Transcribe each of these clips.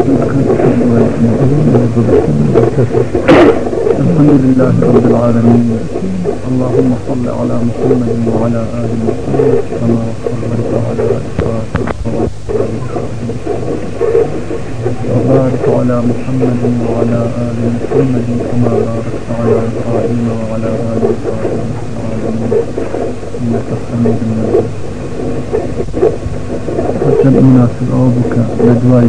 الحمد لله رب العالمين اللهم صل على محمد وعلى آل محمد كما صليت على إبراهيم وبارك على محمد وعلى آل محمد كما باركت على إبراهيم وعلى آل إبراهيم في العالمين إنك حميد مجيد فسبقنا الناس الأرض كبدوي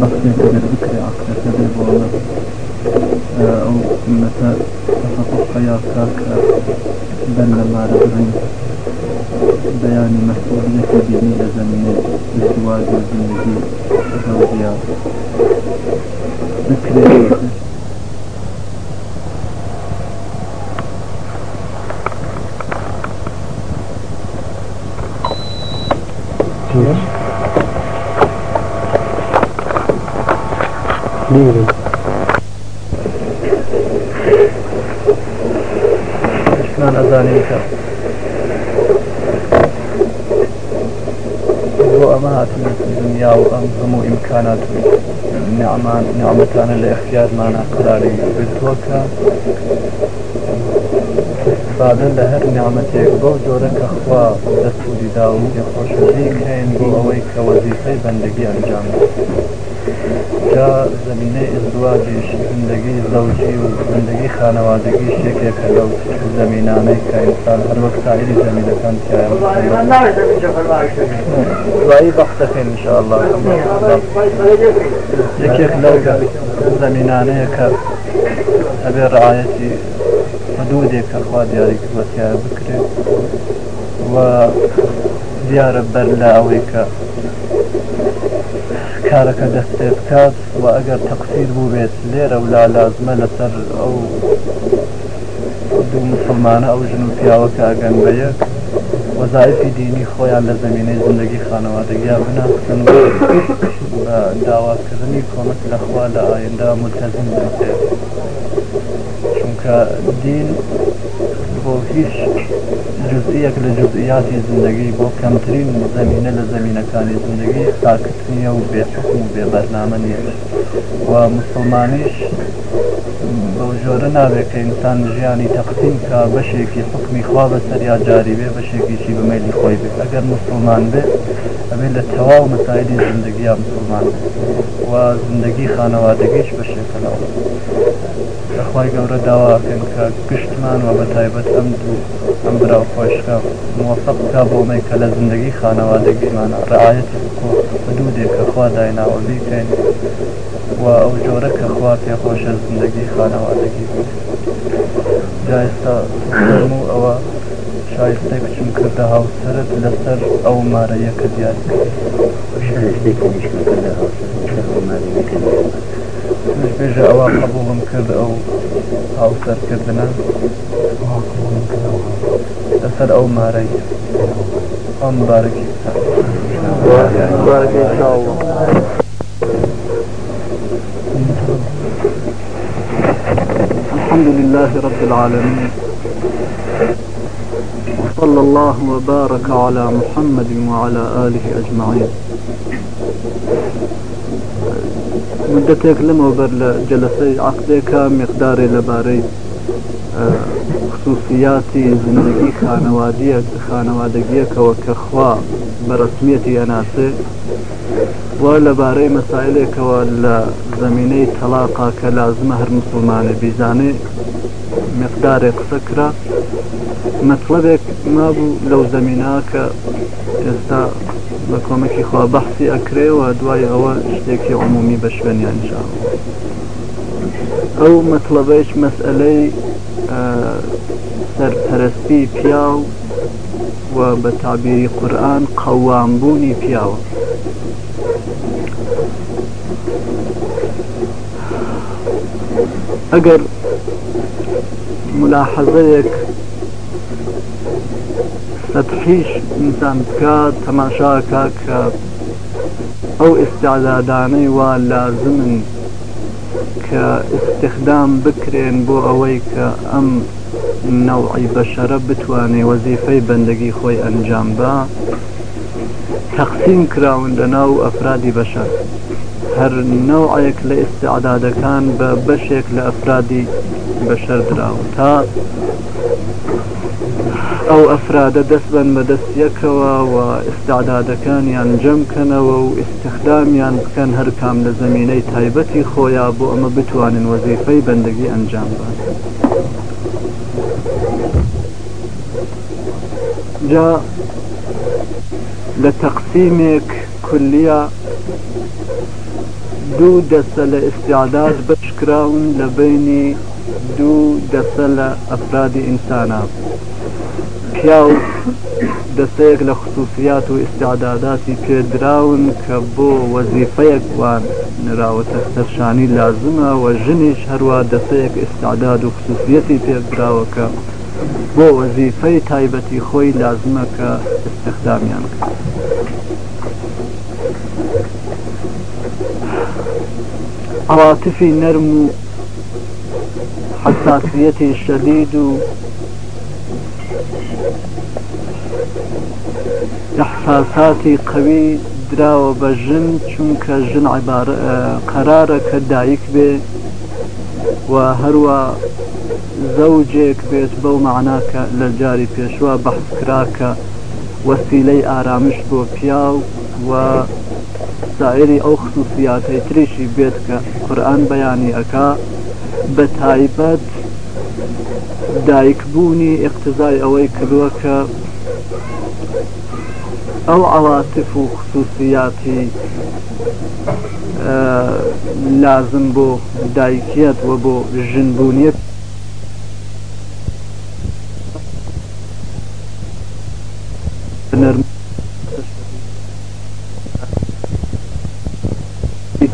بحثك للذكر عقلك بالبعد أو متى تحقق ياكاك دل ما رجعين بيان مسؤولية جميع زمن الزواج وزنجي زوجيا ذكري تقليل اشمعنى أذانيك وأمهات في الدنيا وأنظموا إمكانات نعمان نعمتان لإختيار مانا قراري بالتوكا استفادة لهر نعمتك بو جورك أخوة دستوري داوم يخوش بيك هين بو أويك وظيفة بندقي أنجام ئێستا زمینەی ئزدواجیش زندگی زەوجی و زندگی خانەوادگی شتێکێکە لەو زمینانەی کە ئینسان هەر وەک سایری زمینەکان دوایی بەختەکەین انشاءله یەکێک لەو زمینانەیە کە ئەبێ ڕعاەتی حدودێک کەخوا دیاری بەتیا بکرێت و دیارە بەر لە ئەوەی کە کارەکە دەستێ بکات و ئەگەر تەقسیر بوو بێت لێرە و لا لازمە لەسەر ئەو دوو مسلمانە ئەو ژن و پیاوە کاگەن بە یەک وەزایفی دینی خۆیان لە زمینەی زندگی خانەوادەگیا بناکەن داواکردنی کۆمەک لەخوا لە ئایندا متەزم بێت چونکە دین بۆ هیچ جزئیەک لە جزئیاتی زندگی بۆ کەمترین زمینە لە زمینەکانی زندگی ساکت نییە و بێت و بێبەرنامە نیە و مسلمانیش بە ژۆرە نابێت کە ئینسان ژیانی تەقسیم کە بەشێکی حکمی خوا بە سەریا جاری بێ بەشێکیشی بمەلی خۆی بێت ئەگەر مسلمان بێت ئەبێ لە تەواو مەسایدی زندگی یا مسلمان و زندگی خانەوادەگەیش بەشێکەوە دەخوای گەورە داواکەن کە گشتمان و بە تایبەت ئەم دوو ئەم براو خۆشکە موفق کا بۆمەی کە لە زندگی خانەوادەگەیمانە ڕعاەت کۆ حدودێک کەخوا دایناوەزی بکەین و ئەو جۆرە کەخوا پێخۆشە زندگی خانەوادەگی بیت جایستا و ئەوە شایستی بچم کردە هاوسرت لەسەر ئەو مارەیە کە دیار پێژە ئەوە قبوڵم کرد ئەو هاوسەرکردە لەسەر ئەو مارەیە ئەم بارەکی سا بارك ان شاء الله الحمد لله رب العالمين وصلى الله وبارك على محمد وعلى آله أجمعين مدتك لما بر جلسه عقدك مقدار لباري خصوصياتي زندگی خانوادگیەکەوە کە خوا بە ڕسمیەتی ئەناسێ وا لەبارەی مەسائلێکەوە لە زمینەی تەلاقا کە لازمە هەر مسلمانە بیزانێ مقدارێک قسەکرا مەطلبێک مابوو لەو زمینا کە ئێستا بە کۆمەکی خوا بەحسی ئەکرێەوە دوای ئەوە شتێکی عمومی بە شوێنیانشا ئەو مەطلبەیش مەسئلەی سەرپەرستی پیا و و بە تابیری قورآن قەوامبوونی پیاوە ئەگەر ملاحەزەیەک سەتحیش ئینسان بکە تەماشاکە کە ئەو ئستعدادانەی وا لازمن کە استخدام بکرێن بۆ ئەوەی کە ئەم نەوعی بەشەرە بتوانێ وەزیفەی بەندەگی خۆی ئەنجام بە تەقسیم کراون لە ناو ئەفرادی بەشەر هەر نەوعەیەک لە ئستعدادەکان بە بەشێک لە ئەفرادی بەشەر دراون تا ئەو ئەفرادە دەستبن بە دەستیەکەوە و ئستعدادەکانیان جەمکەنەوە و ئستخدامیان بکەن هەر کام لە زمینەی تایبەتی خۆیان بۆ ئەمە بتوانن وەزیفەی بەندگی ئەنجام بن ئەمجا لە تەقسیمێک کولیە دوو دەسە لە ئستعداد بەشکراون لە بینی دوو دەسە لە ئەفرادی ئینسانە پیا و دەستەیەک لە خصوصیات و ئستعداداتی پێدراون کە بۆ وەزیفەیەکوان نراوەتە سەرشانی لازمە و ژنیش هەروە دەسەیەک ئستعداد و خصوصیەتی پێدراوەکە بۆ وەزیفەی تایبەتی خۆی لازمە کە استخدامیان کرد عواتفی نەرم و حساسیەتی شەدید و احساساتی قوی دراوە بە ژن چونکە ژن قرارە کە دایک بێ و هەروە زەوجێک بێت بەو معناکە لە جاری پێشوە بەحسکراکە وەسیلەی ئارامش بۆ پیا و سائری ئەو خصوصیاتەی تریشی بێت کە قورآن بەیانی ئەکا بە تایبەت دایکبوونی اقتزای ئەوەی کردووە کە ئەو عواتف و خصوصیاتی لازم بۆ دایکیت و بۆ ژنبوونیت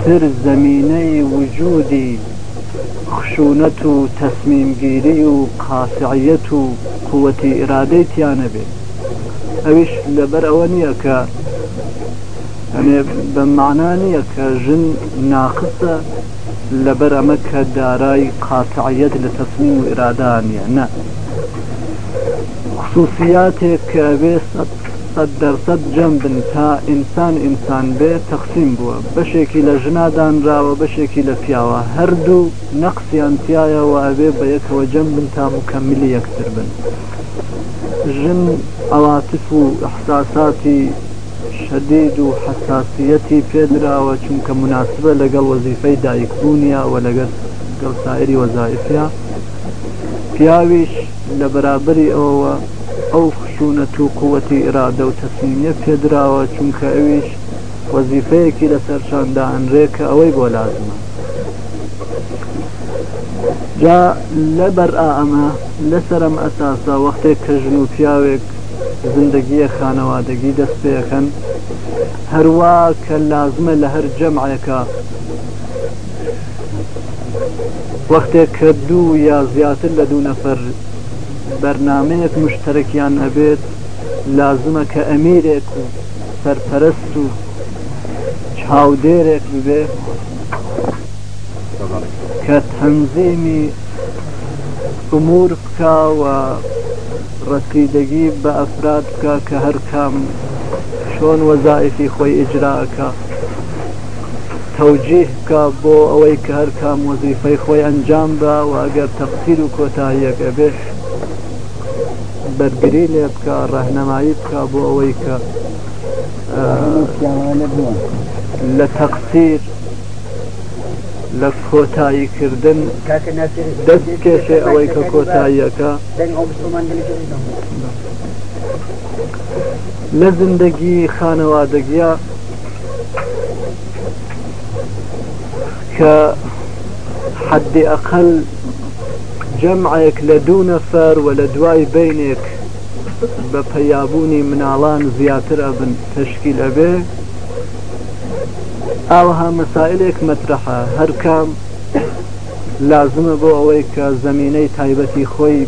سر زمینه وجودی خشونت و تصمیم گیری و قاسعیت و قوت اراده تیانه بی اویش لبر ئەوە نییە یعنی به معنا نییە کە ژن ناقسە لەبەر ئەمە کە دارای قاسعیت لتصمیم تصمیم و ئرادانە نه خصوصیاتێک کە بێ سەد سەد دەرسەد جەم بن تا ئینسان ئینسان بێ تەخسیم بووە بەشێکی لە ژنادانراوە بەشێکی لە پیاوە هەردوو نەقسییانتیایەوە ئەبێ بە یەکەوە جەم بن تا مکەمیلی یەکتر بن ژن ئەواتف و ئەحساساتی شدید و حساسیەتی پێدراوە چونکە مناسبە لەگەڵ وەزیفەی دایکبوونیە و لەگەر گەڵ سائری وەزایفیا پیاویش لە بەرابری ئەوە ئەو چوونەت و قوەتی ئێرادە و تەسمیمە پێدراوە چونکە ئەویش وەزیفەیەکی لەسەر شاندا ئەنرێکە ئەوەی بۆ لازمە جا لەبەر ئەمە لەسەرم ئەساسا وەختێک کە ژن و پیاوێک زندگیە خانەوادەگی دەست پێەکەن هەروە کە لازمە لە هەر جەمعەکە وەختێک کە دوو یا زیاتر لە دوو نەفەر بەرنمەیەک مشتەرەکیان ئەبێت لازمە کە ئەمێرێک و سەرپەرست و چاودێرێک ببێ کە تەنزیمی ئومور بکوە ڕەسیدەگی بە ئەفراد بکە کە هەر کام چۆن وەزایفی خۆی ئجراکە تەوجیه بکە بۆ ئەوەی کە هەر کام وەزیفەی خۆی ئەنجام بە و ئەگەر تەقسیر و کۆتاییەکە بێش بەرگری لێ بکە ڕەهنەمایی بکە بۆ ئەوەی کە آه، لە تەقسیر لە کۆتاییکردن دەست کێشێ ئەوەی کە کۆتاییەکە لە زندگی خانەوادەگیە کە ئەقل جەمعێک لە دوو نەفەر و لە دوای بینێک بە پەیابوونی مناڵان زیاتر ئەبن تشکیل ئەبێ ئاوها مەسائلێک مەترەحە هەرکام لازمە بۆ ئەوەی کە زمینەی تایبەتی خۆی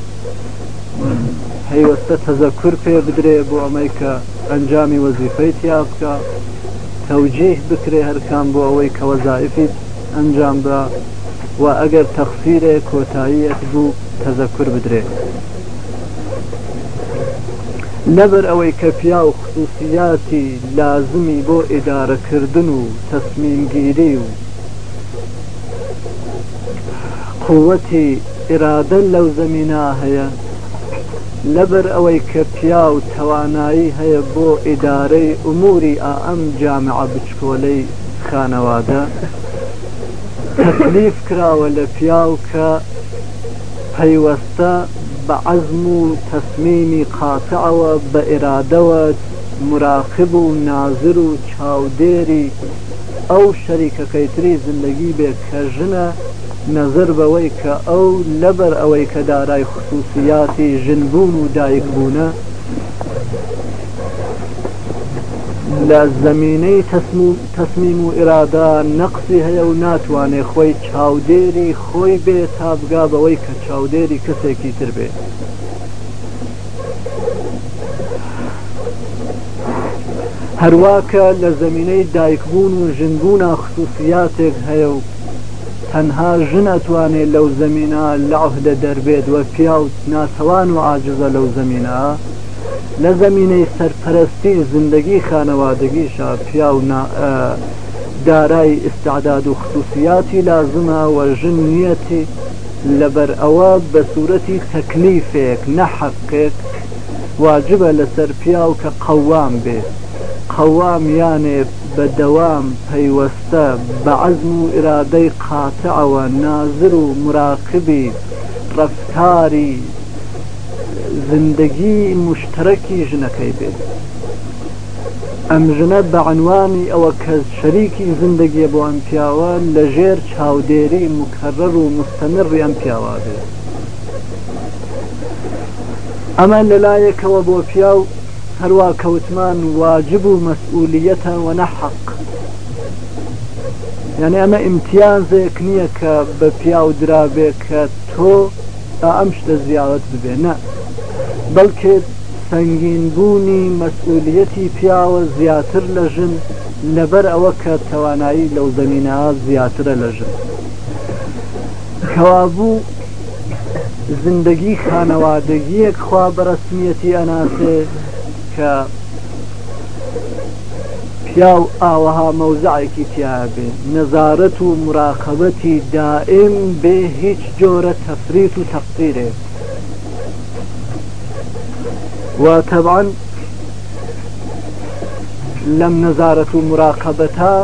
هەیوەستە تەزەکر پێ بدرێ بۆ ئەمەی کە ئەنجامی وەزیفەی تیا بکە تەوجیه بکرێ هەرکان بۆ ئەوەی کە وەزایفی ئەنجام بە و ئەگەر تەخسیرێ کۆتاییەت بوو تەزەکر بدرێت لەبەر ئەوەی کە پیا و خصوصیاتی لازمی بۆ ئێدارەکردن و تەسمیمگیری و قوەتی ئێرادە لەو زەمینا هەیە لەبەر ئەوەی کە پیا و توانایی هەیە بۆ ئیدارەی ئوموری ئەم جامعە بچکۆلەی خانەوادە تەکلیف کراوە لە پیاو کە پەیوەستە بە عەزم و تەسمیمی قاتەوە بە ئێرادەوە مراقب و نازر و چاودێری ئەو شەریکەکەی تری زندگی بێت کە ژنە نەزر بەوەی کە ئەو لەبەر ئەوەی کە دارای خصوصیاتی ژنبوون و دایکبوونە لە زمینەی تەسمیم و ئێرادا نەقسی هەیە و ناتوانێ خۆی چاودێری خۆی بێ تا بگا بەوەی کە چاودێری کەسێکی تر بێ هەرواکە لە زمینەی دایکبوون و ژنگبوونا خصوصیاتێک هەیە و تەنها ژنەتوانێت لەو زمینە لەعهدە دەربێت وە پیا و ناتەوان و عاجزە لەو زمینە لە زمینەی سەرپەرستی زندگی خانەوادەگیشە پیا و دارای ئستعداد و خصوصیاتی لازمە وەژن نیەتی لەبەر ئەوە بە سوورەتی تەکلیفێک نەحقێک واجبە لەسەر پیا و کە قەوام بێ قەوام یانێ بە دەوام پەیوەستە بە عزم و ئرادەی قاتەعەوە نازر و مراقبی ڕفتاری زندگی مشتەرەکی ژنەکەی بێت ئەم ژنە بەعنوانی ئەوە کە شەریکی زندگی بۆ ئەم پیاوە لە ژێر چاودێری مکەڕەر و مستەنڕی ئەم پیاوا بێت ئەمە لەلایەکەوە بۆ پیا و هەروە کەوتمان واجب و مەسئولیەتە و نەحق یعنی ئەمە ئیمتیازێک نییە کە بە پیا و درابێ کە تۆ تا ئەم شتە زیاوت ببێنە بەڵکێ سنگینبوونی مەسئولەتی پیاوە زیاتر لە ژن لەبەر ئەوە کە توانایی لەو زمینە زیاترە لە ژن کەوابوو زندگی خانەوادەگیەک خوا بەرەسمیەتی ئەناسێ کە پیاو ئاوەها مەوزعێکی تیاابێ نەزارەت و مراقبەتی دائم بێ هیچ جۆرە تەفریت و تەقیرێت وطبعا لەم نەزارەت و مراقبەتە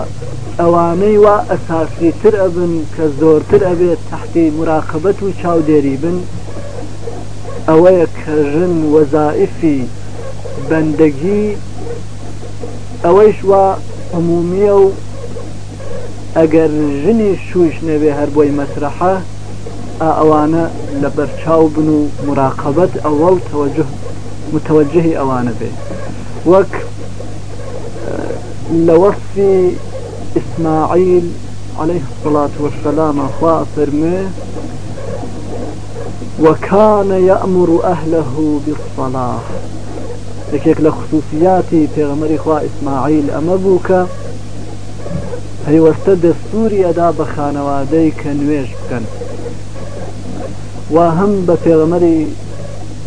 ئەوانەی وا ئەساسی تر ئەبن کە زۆرتر ئەبێت تحتی مراقبەت و چاودێری بن ئەوەیە کە ژن وەزائفی بەندەگی ئەوەیش وا عمومیە و ئەگەر ژنی شوش نەبێ هەر بۆی مەسرحە ئەوانە لە بەرچاو بن و مراقبەت ئەوەڵ تەوەجه متوجهي ئەوانە به وك آه، لوصي اسماعيل عليه الصلاة والسلام خوا منه وكان يأمر أهله بالصلاة لكيك لخصوصياتي في غمر إخوة إسماعيل أمبوك هي وستد السوري أدا بخانوادي كنويش بكن وهم بفي غمر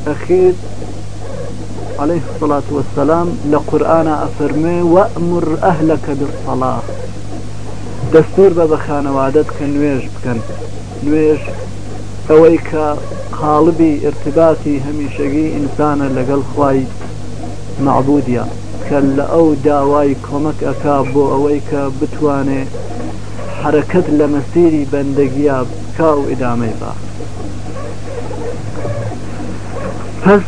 أخير عليه الصلاة والسلام لقرآن أفرمي وأمر أهلك بالصلاة دەستور بە بە خانەوادت کە نوێژ بکەن نوێژ ئەوەی کە خاڵبی ارتباتی هەمیشەگی ئینسانە لەگەڵ خوای معبودە کە لە ئەو داوای کۆمەک ئەک بۆ ئەوەی کە بتوانێ حرەکەت لە مەسیری بەندەگیە بکا و ئدامەی با پس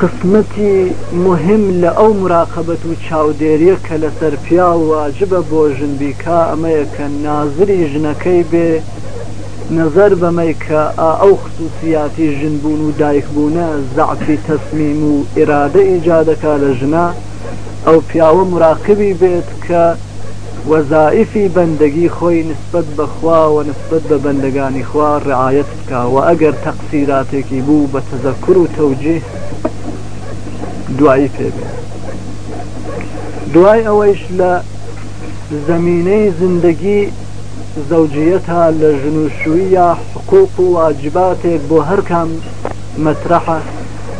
قسمەتی مهم لە ئەو مراقبەت و چاودێریە کە لەسەر پیا واجبە بۆ ژنبیکا ئەمەیە کە نازری ژنەکەی بێ نظر بەمەی کە ئەو خصوصیاتی ژنبوون و دایکبوونە زعفی تەسمیم و ئێرادە ئیجادەکە لە ژنا ئەو پیاوە مراقبی بێت کە وەزائفی بەندەگی خۆی نسبت بەخوا و نسبت بە بەندەگانی خوا ڕعاەت بکە و ئەگەر تەقسیراتێکی بوو بە تەزەکر و تەوجێ دوایی پێبێ دوای ئەوەیش لە زمینەی زندگی زەوجیەتە لە ژنوشوی یا حقوق و واجباتێک بۆ هەرکەم مەترەحە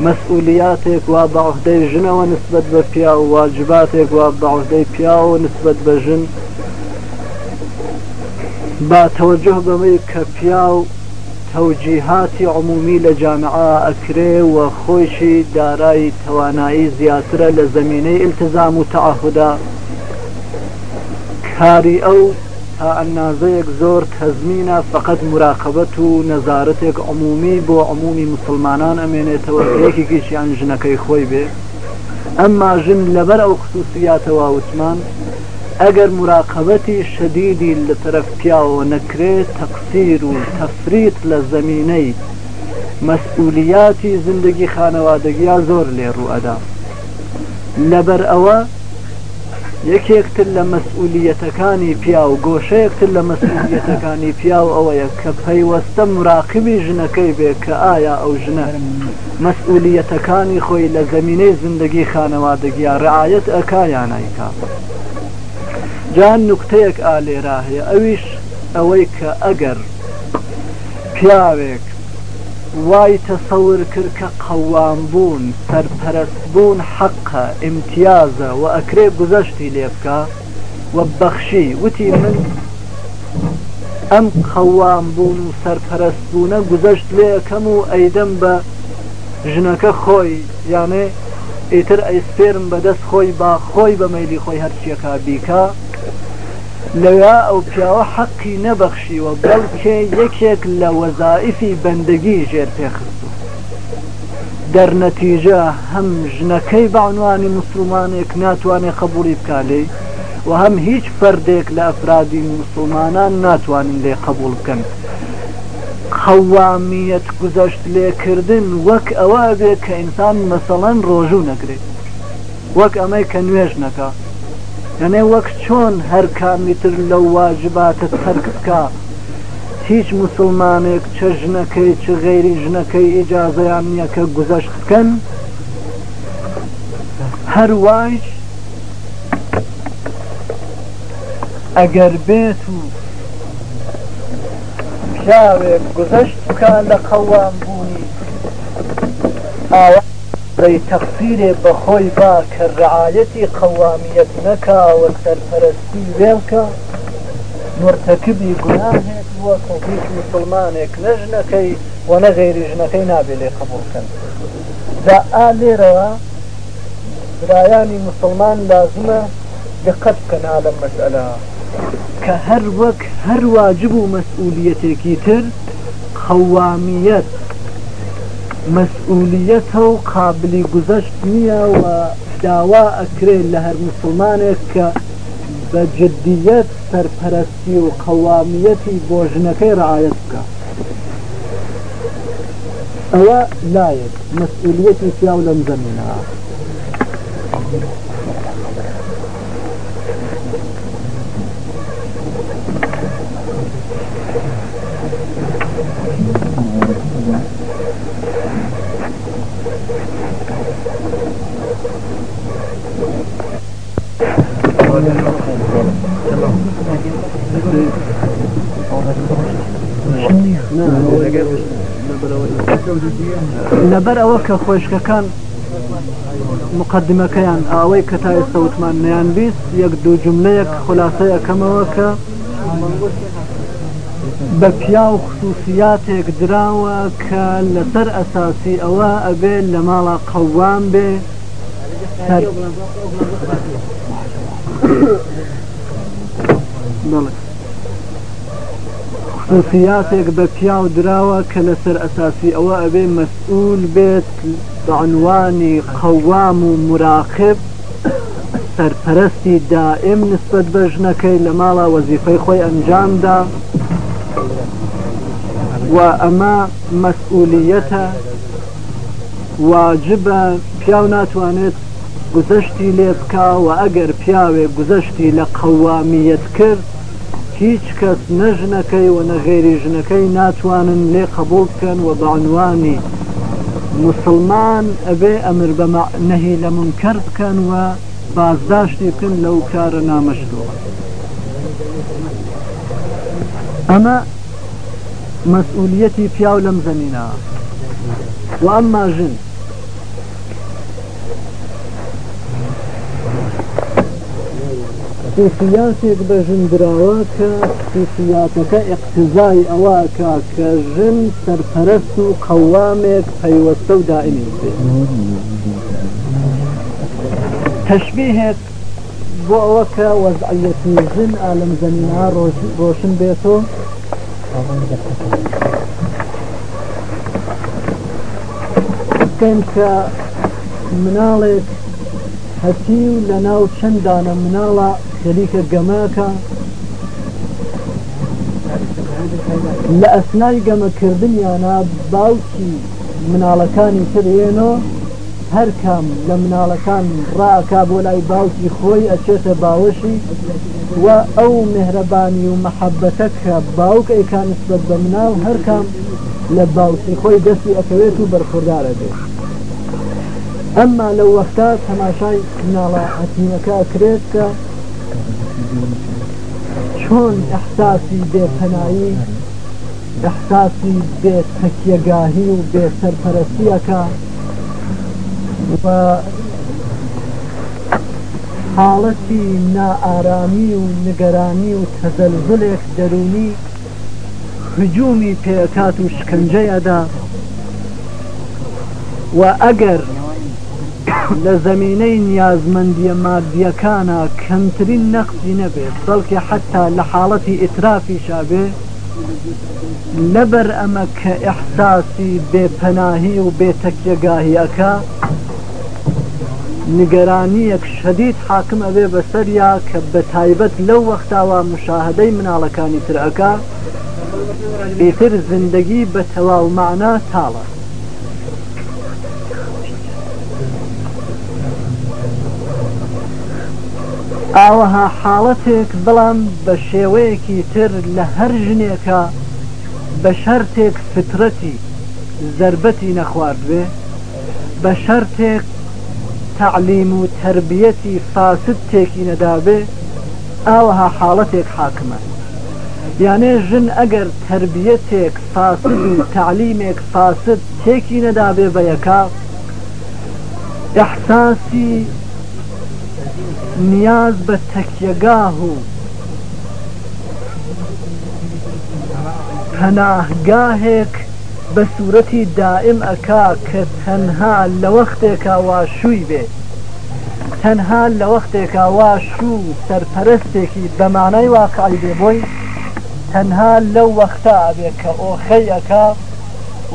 مەسئولیاتێک وا بەعهدەی ژنەوە نسبت بە پیا و واجباتێک وا بەعهدەی پیا و نسبت بە ژن با تەوەجه بەمەی کە پیا و تەوجیهاتی عمومی لە جامعا ئەکرێ و خۆشی دارایی توانایی زیاترە لە زمینەی التزام و تعاهدا کاری ئەو تا ئەنازەیەک زۆر تەزمینە فقط مراقبەت و نەزارەتێک عمومی بۆ عمومی مسلمانان ئەمێنێتەوە یەکێکی چیان ژنەکەی خۆی بێ ئەمما ژن لەبەر ئەو خصوصیاتەوە وتمان ئەگەر مراقبەتی شەدیدی لە طرف پیاوە نەکرێت تەقسیر و تەفریت لە زمینەی مەسئولیاتی زندگی خانەوادەگیا زۆر لێ ڕوئەدا لەبەر ئەوە یەکێکتر لە مەسئولیەتەکانی پیا و گۆشەیەکتر لە مەسئولیەتەکانی پیا و ئەوەیە کە پەیوەستە مراقبی ژنەکەی بێ کە ئایا ئەو ژنە مەسئولیەتەکانی خۆی لە زمینەی زندگی خانەوادەگیا ڕعاەت ئەکایان نایکا. جان نکتەیەک ئالێرا هەیە ئەویش ئەوەی کە ئەگەر پیاوێک وای تەسەور کرد کە قەوام بوون سەرپەرست بوون حەقە ئیمتیازە و ئەکرێ گزەشتی لێ بکە و بەخشی وتی من ئەم قەوام بوون و سەرپەرست بوونە گزەشت لێەکەم و ئەیدەم بە ژنەکە خۆی یانێ ئیتر ئەیسپێرم بەدەست خۆی با خۆی بە مەلی خۆی هەرچیەکە بیکە لەوێ ئەو پیاوە حەقی نەبەخشیوە بەڵکێ یەکێک لە وەزائفی بەندەگی ژێر پێخستو دەرنەتیجە هەم ژنەکەی بەعنوانی مسلمانێک ناتوانێت خەبوری بکالەی و هەم هیچ فەردێک لە ئەفرادی مسلمانان ناتوانین لێ قبول بکەن خەوامیەت گذەشت لێکردن وەک ئەوە بێت کە ئینسان مەسەڵەن ڕۆژوو نەگرێت وەک ئەمەی کە نوێژ نەکە ئەمێ وەک چۆن هەر کامیتر لەو واژباتت تەرک بکە هیچ مسلمانێک چە ژنەکەی چ غێری ژنەکەی ئیجاازەیان نییە کە گوزەشت بکەن هەروایش ئەگەر بێت و پیاوێک گزەشت بکە لە قەوام بوونی ئاوە ڕێ تەخسیرێ بەخۆی با کە ڕعاەتی قەوامیەت نەکاوە سەرپەرستی وێمکە مرتەکبی گوناهێک وە کۆهیچ مسلمانێک نەژنەکەی و نەغێری ژنەکەی نابێ لێ قبولکەن دا ئا لێرەوە برایانی مسلمان لازمە دقت کەنا لە مەسئلە کە هەر وەک هەر واجب و مەسئولیەتێکی تر قەوامیەت مەسئولیەتە و قابلی گزەشت نییە و داوا ئەکرێت لە هەر مسلمانێک کە بە جدیەت سەرپەرستی و قەوامیەتی بۆ ژنەکەی ڕعاەت بکە ئەوە لایەک مەسئولیەتی پیاو لەم زمینە لەبەر ئەوە کە خۆشکەکان مقدمەکەیان ئاوەی کە تا ئێستا وتمان نیانویست یەک دوو جملەیەک خلاصەیەکەمەوە کە بە پیا و خصوصیاتێک دراوە کە لەسەر ئەساسی ئەوە ئەبێ لە ماڵا قەوام بێ بڵێ سوفیاتێک بە پیاو دراوە کە لەسەر ئەساسی ئەوە ئەبێ مەسئول بێت بەعنوانی قەوام و مراقب سەرپەرستی دائم نسبت بە ژنەکەی لە ماڵا وەزیفەی خۆی ئەنجامدا و ئەمە مەسئولیەتە واجبە پیاو ناتوانێت گزەشتی لێ بکە و ئەگەر پیاوێک گزەشتی لە قەوامیەت کرد هیچ کەس نە ژنەکەی و نەغێری ژنەکەی ناتوانن لێ قبول بکەن و بەعنوانی مسلمان ئەبێ ئەمر بە نەهی لە منکەر بکەن و بازداشتی بکەن لەو کارە نامەشتەوە ئەمە مەسئولەتی پیاو لەم زەمینە و ئەمما ژن خصوصیاتێک بە ژندراوە کە خصوصیاتەکە اقتزای ئەواکە کە ژن سەرپەرست و قەوامێک پەیوەستە و دائمی تەشبیهێک بۆ ئەوەکە وەزعەتی ژن ئالم زەمینها ڕۆشن بێتەوە کە مناڵێک هەتی و لە ناو چەندانە مناڵە خەریکە گەماکە لە ئەسنای گەمەکردنیانە باوکی مناڵەکانی ترێنەوە هەر کام لە مناڵەکان ڕاکا بۆ لای باوکی خۆی ئەچێتە باوەشی و ئەو مهرەبانی و مەحەبەتە کە باوکە ئەیکانسبەت بە مناو هەر کام لە باوکی خۆی دەستی ئەکەوێت و بەرخوردارە بێت. ئەمما لەو وەختا تەماشای ناڵە ئەتیمەکە کرێت کە چۆن ئەحساسی بێپەنایی ئەحساسی بێ تەکیەگاهی و بێ سەرپەرستیەکە بە حاڵەتی نائارامی و نگەرانی و تەزەلزلێک دەرونی هجومی پێکات و شکنجەیەدا و ئەگەر لە زمینەی نیازمەندیە مادیەکانە کەمترین نەقسی نەبێت بەڵکە حتا لە حاڵەتی ئترافی شابێ لەبەر ئەمە کە ئەحساسی بێپەناهی و بێتەکیەگاهیەکە نیگەرانیەک شەدید حاکم ئەوێ بەسەریا کە بە تایبەت لەو وەختاوە مشاهدەی مناڵەکانی ترەکە ئیتر زندگی بە تەواومانە تاڵە ئاوەها حاڵەتێک بەڵام بە شێوەیەکی تر لە هەر ژنێکە بە شەرتێک فترەتی زربەتی نەخواردوێ بە شەرتێک تعلیم و تربیەتی فاسد تێکی نەدابێ ئاوەها حاڵەتێک حاکمە یانێ ژن ئەگەر تربیەتێک فاسد و تعلیمێک فاسد تێکی نەدابێ بە یەکا احساسی نیاز بە تەکیەگاه و پەناهگاهێک بە سوورەتی دائم ئەکا کە تەنها لە وەختێکا واشووی بێت تەنها لە وەختێکا واشوو سەرپەرستێکی بەمانای واقعی بێبووی تەنها لەو وەختا ئەبێ کە ئۆخەیەکە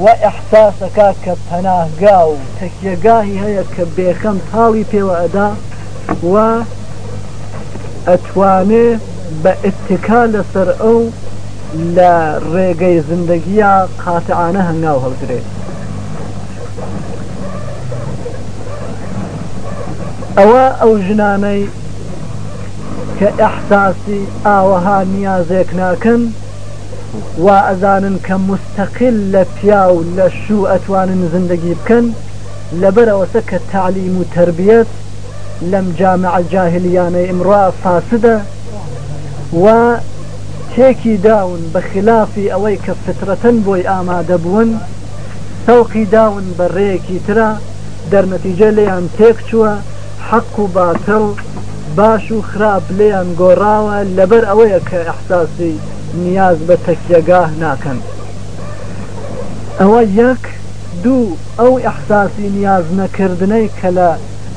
و ئەحساسەکە کە پەناهگا و تەکیەگاهی هەیە کە بێخەم تاڵی پێوە ئەدا و ئەتوانێ بە ئتکا لەسەر ئەو لە ڕێگەی زندگیە قاتعاانە هەنگاو هەڵدرێت ئەوە ئەو ژنانەی کە ئەحساسی ئاوەها نیازێک ناکەن و ئەزانن کە مستەقل لە پیا و لە شوو ئەتوانن زندگی بکەن لەبەرەوەسە کە تعلیم و تربیەت لەم جامع جاهلیانەی ئمڕا فاسدە و تێکی داون بە خلافی ئەوەی کە فترەتەن بۆی ئامادە بوون سەوقی داون بە ڕێیەکی ترا دەرنەتیجە لێیان تێک چووە حەق و باتڵ باش و خراپ لێیان گۆڕاوە لەبەر ئەوەیە کە ئەحساسی نیاز بە تەکیەگاه ناکەن ئەوە یەک دوو ئەو ئەحساسی نیاز نەکردنەی کە لە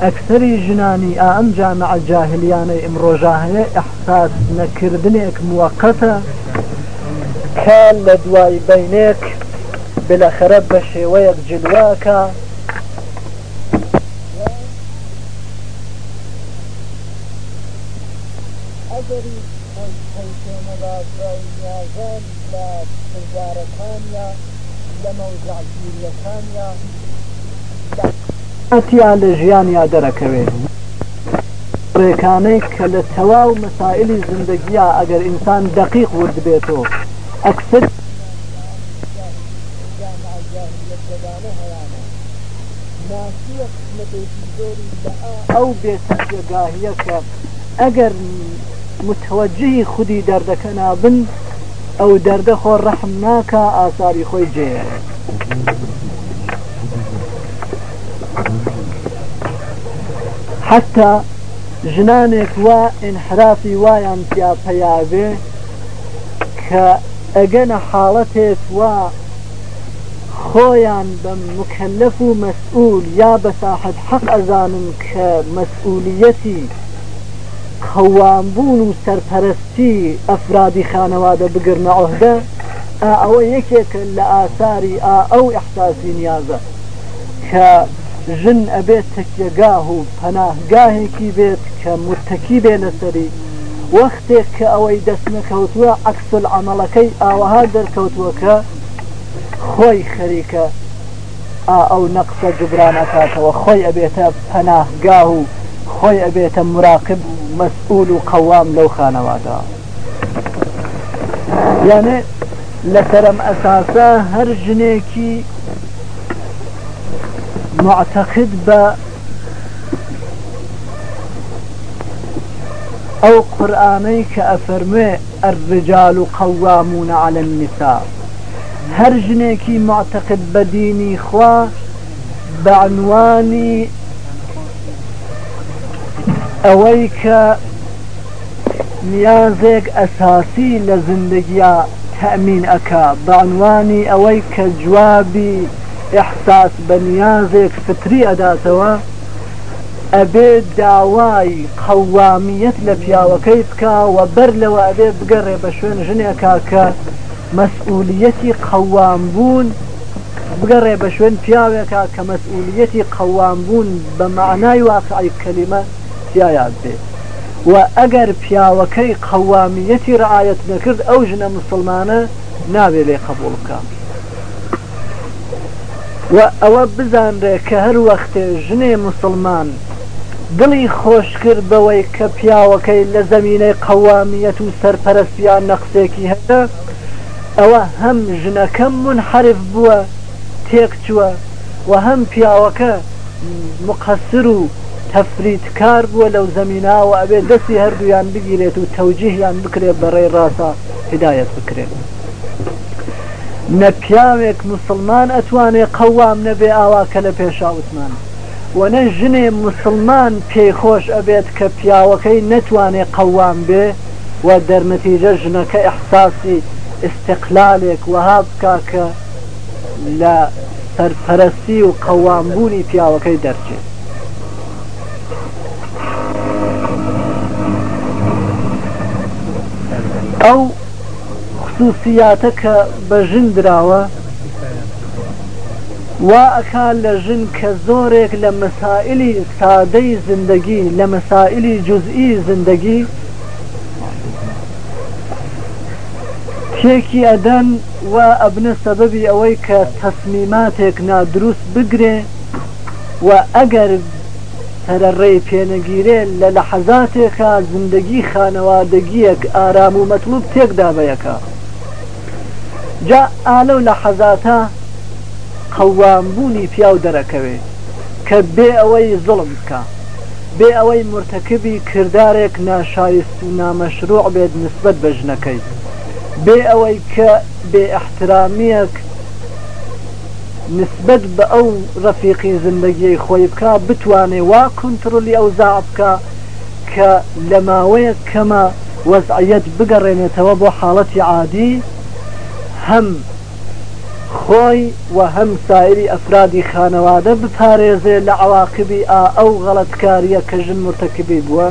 ئەکسری جناني ام جامع الجاهليان ئمڕۆژا هەیە ئەحساس نەکردنێک موقتا كان لدواي بينك بلا خرب بە ويك جلواکە ئەگەری ئەتیا لە ژیانیا دەرەکەوێت ڕێکانەی کە لە تەواو مەسائلی زندگیە ئەگەر ئینسان دقیق ورد بێتەوە ئەکسەر ئەو بێتگاهیەکە ئەگەر متوەجهی خودی دەردەکە نابن ئەو دەردە خۆ ڕەحم ناکە ئاساری خۆی جێ حتى جنانك وانحرافي وانت يا بيابي كأجن کە ئەگەنە خوياً وا مسؤول يا مکەلف و مەسئول یا بە ساحت حەق ئەزانن کە مەسئولیەتی عهدة أو سەرپەرستی ئەفرادی خانەوادە بگرنە عهدە ئەوە یەکێکە ئا ژن ئەبێت تەکیەگاه و پەناهگاهێکی بێت کە مرتکی بێ لەسەری وەختێک کە ئەوەی دەستنەکەوتووە عکسل عملەکەی ئاوەها دەرکەوتووەکە خۆی خەریکە ئا ئەو نەقسە جبرانەکاتەوە خۆی ئەبێتە پەناهگاه و خۆی ئەبێتە مراقب مەسئول و قەوام لەو خانەوادا یانێ لەسەرم ئەساسە هەر ژنێکی معتقد با او قرآنيك افرمي الرجال قوامون على النساء هر ژنێکی معتقد بديني دینی بعنواني بەعنوانی ئەوەی اساسي نیازێک تأمين اكا بعنواني تەمین جوابي جوابی ئەحساس بە نیازێک فتری ئەداتەوە ئەبێ داوای قەوامیت لە پیاوەکەی بکە و بەر لەوە ئەبێ بگەڕێ بە شوێن ژنێکا کە مەسئولەتی قەوام بوون بگەڕێ بە شوێن پیاوێکا کە مەسئولەتی قەوام بوون بە معنای واقعی کەلیمە سیایان بێت و ئەگەر پیاوەکەی قەوامیەتی ڕعاەت نەکرد ئەو ژنە مسلمانە نابێ لێ قبول بکە. و ئەوە بزانرێ کە هەر وەختێ ژنێ مسلمان دڵی خۆش کرد بەوەی کە پیاوەکەی لە زمینەی قەوامیەت و سەرپەرستیان نەقسێکی هەیە ئەوە هەم ژنەکەم من حرف بووە تێک چووە و هەم پیاوەکە مقەسر و تەفریت کار بووە لەو زمیناوە ئەبێ دەستی هەردوویان بگیرێت و تەوجیهیان بکرێت بەڕێ ڕاستە هدایەت بکرێت. نە پیاوێک مسلمان ئەتوانێ قەوام نەبێ ئاواکە لە پێشا عوتمان وەنە ژنێ مسلمان پێی خۆش ئەبێت کە پیاوەکەی نەتوانێ قەوام بێ و دەرنەتیجە ژنەکە ئەحساسی استقلالێک وەها بکا کە لە سەرپەرستی و قەوامبوونی پیاوەکەی دەرچێت ئەو سوفیاتە کە بە ژن درراوە وا ئەکا لە ژن کە زۆرێک لە مەسائلی سادەی زندگی لە مەسائلی جزئی زندگی تێکی ئەدەن و ئەبنە سەبەبی ئەوەی کە تەسمیماتێک نادروست بگرێ و ئەگەر هەرە ڕێ پێنەگیرێ لە لە حەزاتێکە زندگی خانەوادەگیەک ئارام و مەطلوب تێکدا بەیەکە. جا ئالەو لە حەزاتە قەوامبوونی پیا و دەرەکەوێ کە بێ ئەوەی زڵم بکە بێ ئەوەی مرتەکبی کردارێک ناشایست و نامەشروع بێت نسبت بە ژنەکەی بێ ئەوەی کە بێ احترامیەک نسبت بە ئەو ڕەفیقی زندگی خۆی بکە بتوانێ وا کنترلی ئەو زاع بکە کە لە ماوەیە کەمە وەزعەت بگەڕێنێتەوە بۆ حاڵەتی عادی هەم خۆی و هەم سایری ئەفرادی خانەوادە بپارێزێ لە عواقبی ئا ئەو غەڵەتکاریە کە ژن مرتەکبی بووە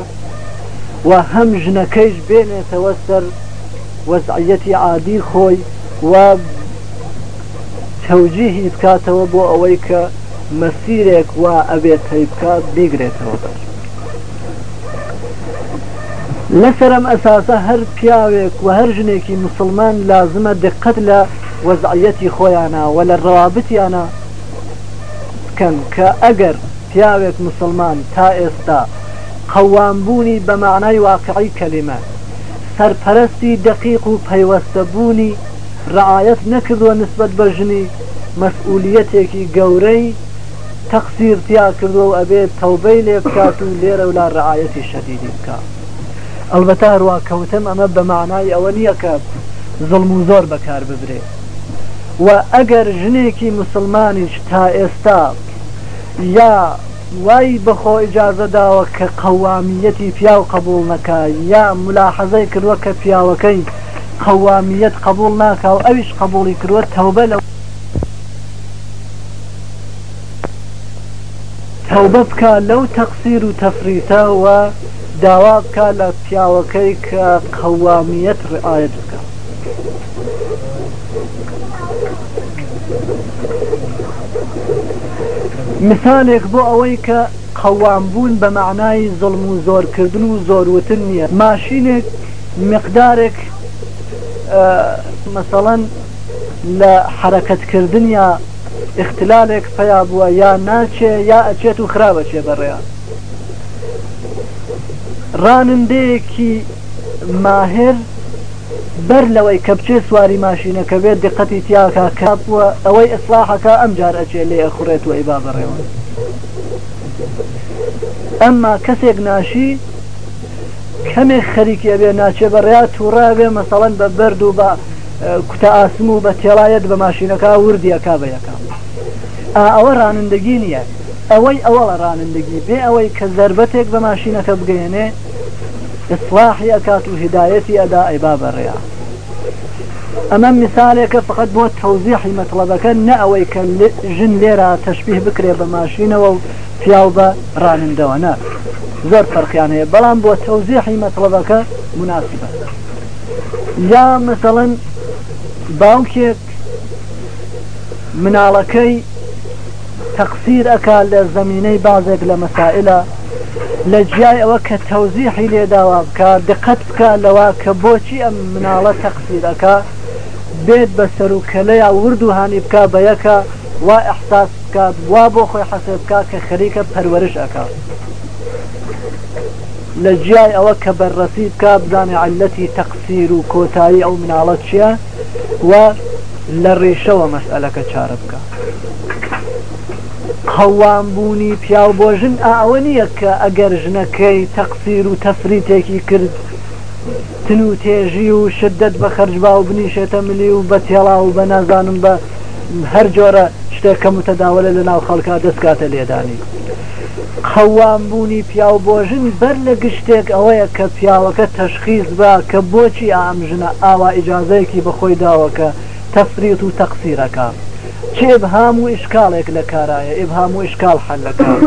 و هەم ژنەکەیش بێنێتەوە سەر وەزعەتی عادی خۆی و تەوجیهی بکاتەوە بۆ ئەوەی کە مەسیرێک وا ئەبێت تەیبکات بیگرێتەوە بەر لەسەرم ئەساسە هەر پیاوێک و هەر ژنێکی مسلمان لازمە دقت لە وەزعەتی خۆیانە و لە ڕوابتیانە بکەن کە ئەگەر پیاوێک مسلمان تا ئێستا قەوامبوونی بە معنای واقعی کەلیمە سەرپەرستی دەقیق و پەیوەستەبوونی ڕعاەت نەکردووە نسبت بە ژنی مەسئولەتێکی گەورەی تەقسیرتیا کردو و ئەبێت تەوبەی لێ بکات و لێرە ولا ڕعاەتی شەدیدی بکات ئەلبەتا هەروە کەوتم ئەمە بە معنای ئەوە نییە کە زڵم و زۆر بەکار ببرێ و ئەگەر ژنێکی مسلمانیش تا ئێستا یا وای بەخۆ ئیجاازە داوە کە قەوامیەتی پیا و قبول نەکە یا ملاحەزەی کردوە کە پیاوەکەی قەوامیەت قبول ناکە و ئەویش قبولی کردوە تەوبە لە تەوبە بکە لەو تەقسیر و تەفریتەوە داوا بکە لە پیاوەکەی کە قەوامیەت ڕعاەت بکە مثالێک بۆ ئەوەی کە قەوامبوون بە معنای زڵم و زۆرکردن و زۆروتن نییە ماشینێک مقدارێک مثەڵەن لە حرەکەتکردن یا اختلالێک پیا بووە یا ناچێ یا ئەچێت و خراپەچێ بەڕێیان ڕانندەیەکی ماهر بەر لەوەی کە بچێ سواری ماشینەکە بێت دقەتی تیاکە کاپوە ئەوەی ئەسلاحەکە ئەم جار ئەچێ لێ ئەخورێت و ئەیبا بڕێەوە ئەمما کەسێک ناشی کەمێک خەریکیە بێ ناچێ بەڕیا تووڕاوێ مەسەڵەن بە بەرد و بە کوتە ئاسم و بە تێڵایەت بە ماشینەکە وردیەکە بە یەکەم ئەوە ڕانندگی نییە ئەوەی ئەوە ڕانندگی بێ ئەوەی کە زربەتێک بە ماشینەکە بگەێنێ ئیسلاحی ئەکات و هدایەتی ئەدا ئەیبا بەڕێە ئەمە میسالێکە فقط بۆ تەوزیحی مەطلبەکە نە ئەوەی کە ژن لێرە تەشبیه بکرێ بە ماشینەوە و پیاو بە ڕانندەوە نە زۆر فەرقیان هەیە بەڵام بۆ تەوزیحی مەطلبەکە مناسبە یا مثلەن باوکێک مناڵەکەی تەقسیر ئەکا لە زمینەی بازێک لە مەسائلە لە جیای ئەوە کە تەوزیحی لێداوا بکە دقت بکە لەوە کە بۆچی ئەم مناڵە تەقسیرەکە بێت بە سەرروکەلەیە ورد و هاانی بکە بە یەکە وا ئەحساس بکات وا بۆ خۆی حەسێ بکە کە خەریکە پەروەرش ئەکە لە جیای ئەوە کە بەرڕەسی بکە بزانێ علەتی تەقسیر و کۆتایی ئەو مناڵەت چییە و لە ڕێشەوە مەسئلەکە چارە بکە قەوام بوونی پیاو بۆ ژن ئەوە نییە کە ئەگەر ژنەکەی تەقسیر و تەفریتێکی کرد تن و تێژی و شدت بە خەرجبا و بنیشێتە ملی و بە تێڵا و بە نازانم بە هەر جۆرە شتێککە متەداولە لە ناو خەڵکا دەستکاتە لێدانی قەوام بوونی پیاو بۆ ژن بەر لە گشتێک ئەوەیە کە پیاوەکە تەشخیز بە کە بۆچی ئام ژنە ئاوا ئیجاازەیەکی بەخۆی داوەکە تەفریت و تەقسیرەکە. چه ابهام و اشکالێک لە کارایە ابهام و اشکال حل لەکار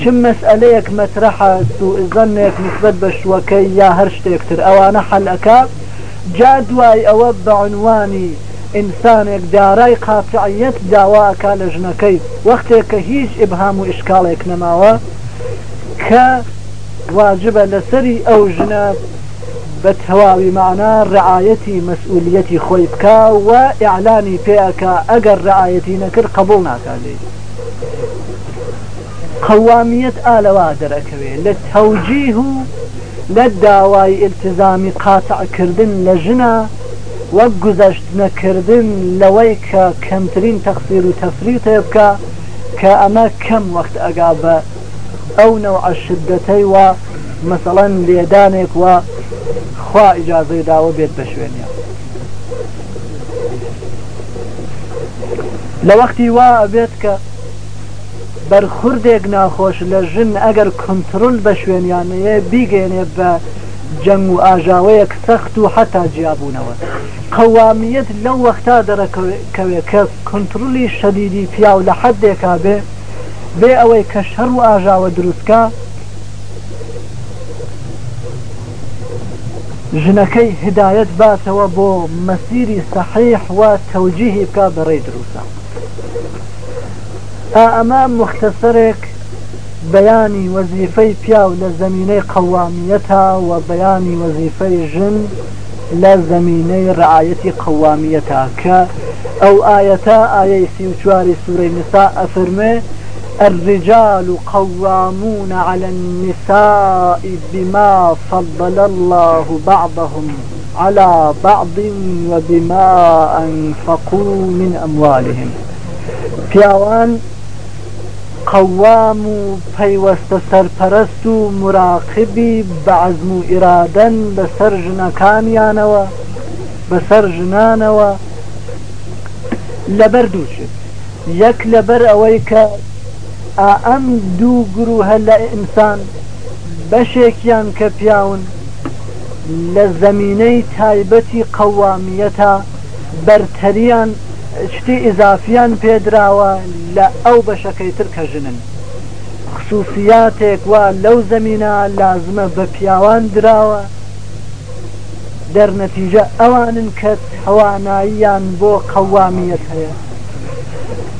چم مەسئلەیەک مەترەحە و زەنێک نسبت بە شوەکەی یا هەر شتێکتر ئەوانە حلەکە جا دوای ئەوە بەعنوانی ئینسانێک دارای قاتعیت داواکە لە ژنەکەی وەختێک کە هیچ ئبهام و اشکالێک نەماوە کە واجبە لەسەری ئەو ژنە بە تەواوی معنا ڕعاەتی مەسئولەتی خۆی بکە و ئیعلانی پێکە ئەگەر ڕعاەتی نەکرد قبول ناکاتێت قوامیت ئالەوا دەرەکەوێت لە تەوجیه و لە داوای التزامی قاتعکردن لە ژنە وەک گذەشت نەکردن لەوەی کە کەمترین تەخسیر و تەفریتە بکە کە ئەمە کەم وەخت ئەگا بە ئەو نەوع شدەتەی وە مثلەن لێدانێک وە خوا ئیجاازەی داوە بێت بە شوێنە لە وەختی وا بێت کە بەرخوردێک ناخۆش لە ژن ئەگەر کنترل بە شوێنیانەیە بیگەێنێ بە جەنگ و ئاژاوەیەک سەخت و حتا جیابوونەوە قەوامیت لەو وەختا دەرەکەوێ کە کنترلی شەدیدی پیا و لە حدێکا بێ بێ ئەوەی کە شەر و ئاژاوە دروستکە ژنەکەی هدایەت باتەوە بۆ مەسیری سەحیح و تەوجیهی بکە بەڕێ دروسە ئا ئەمە مختەسەرێک بەیانی وەزیفەی پیاو لە زمینەی قەوامیەتە و بەیانی وەزیفەی ژن لە زمینەی ڕعاەتی قەوامیەتە کە ئەو ئاەتە ئایەی سی و چواری سوورەی نسا ئەفرمێ الرجال قوامون على النساء بما فضل الله بعضهم على بعض وبما أنفقوا من أموالهم أوان قوام و پەیوەستە سەرپەرست و مراقبی بەعزم و ئیرادەن بەسەر بسر بەسەر ژنانەوە لەبەر دووچێت یەک ئەم دوو گروهە لە ئینسان بەشێکیان کە پیاون لە زمینەی تایبەتی قەوامیەتە بەرتەریان شتی ئیزافیان پێدراوە لە ئەو بەشەکەیتر کە ژنن خصوصیاتێک وا لەو زمینە لازمە بە پیاوان دراوە دەرنەتیجە ئەوانن کە تواناییان بۆ قەوامیەت هەیە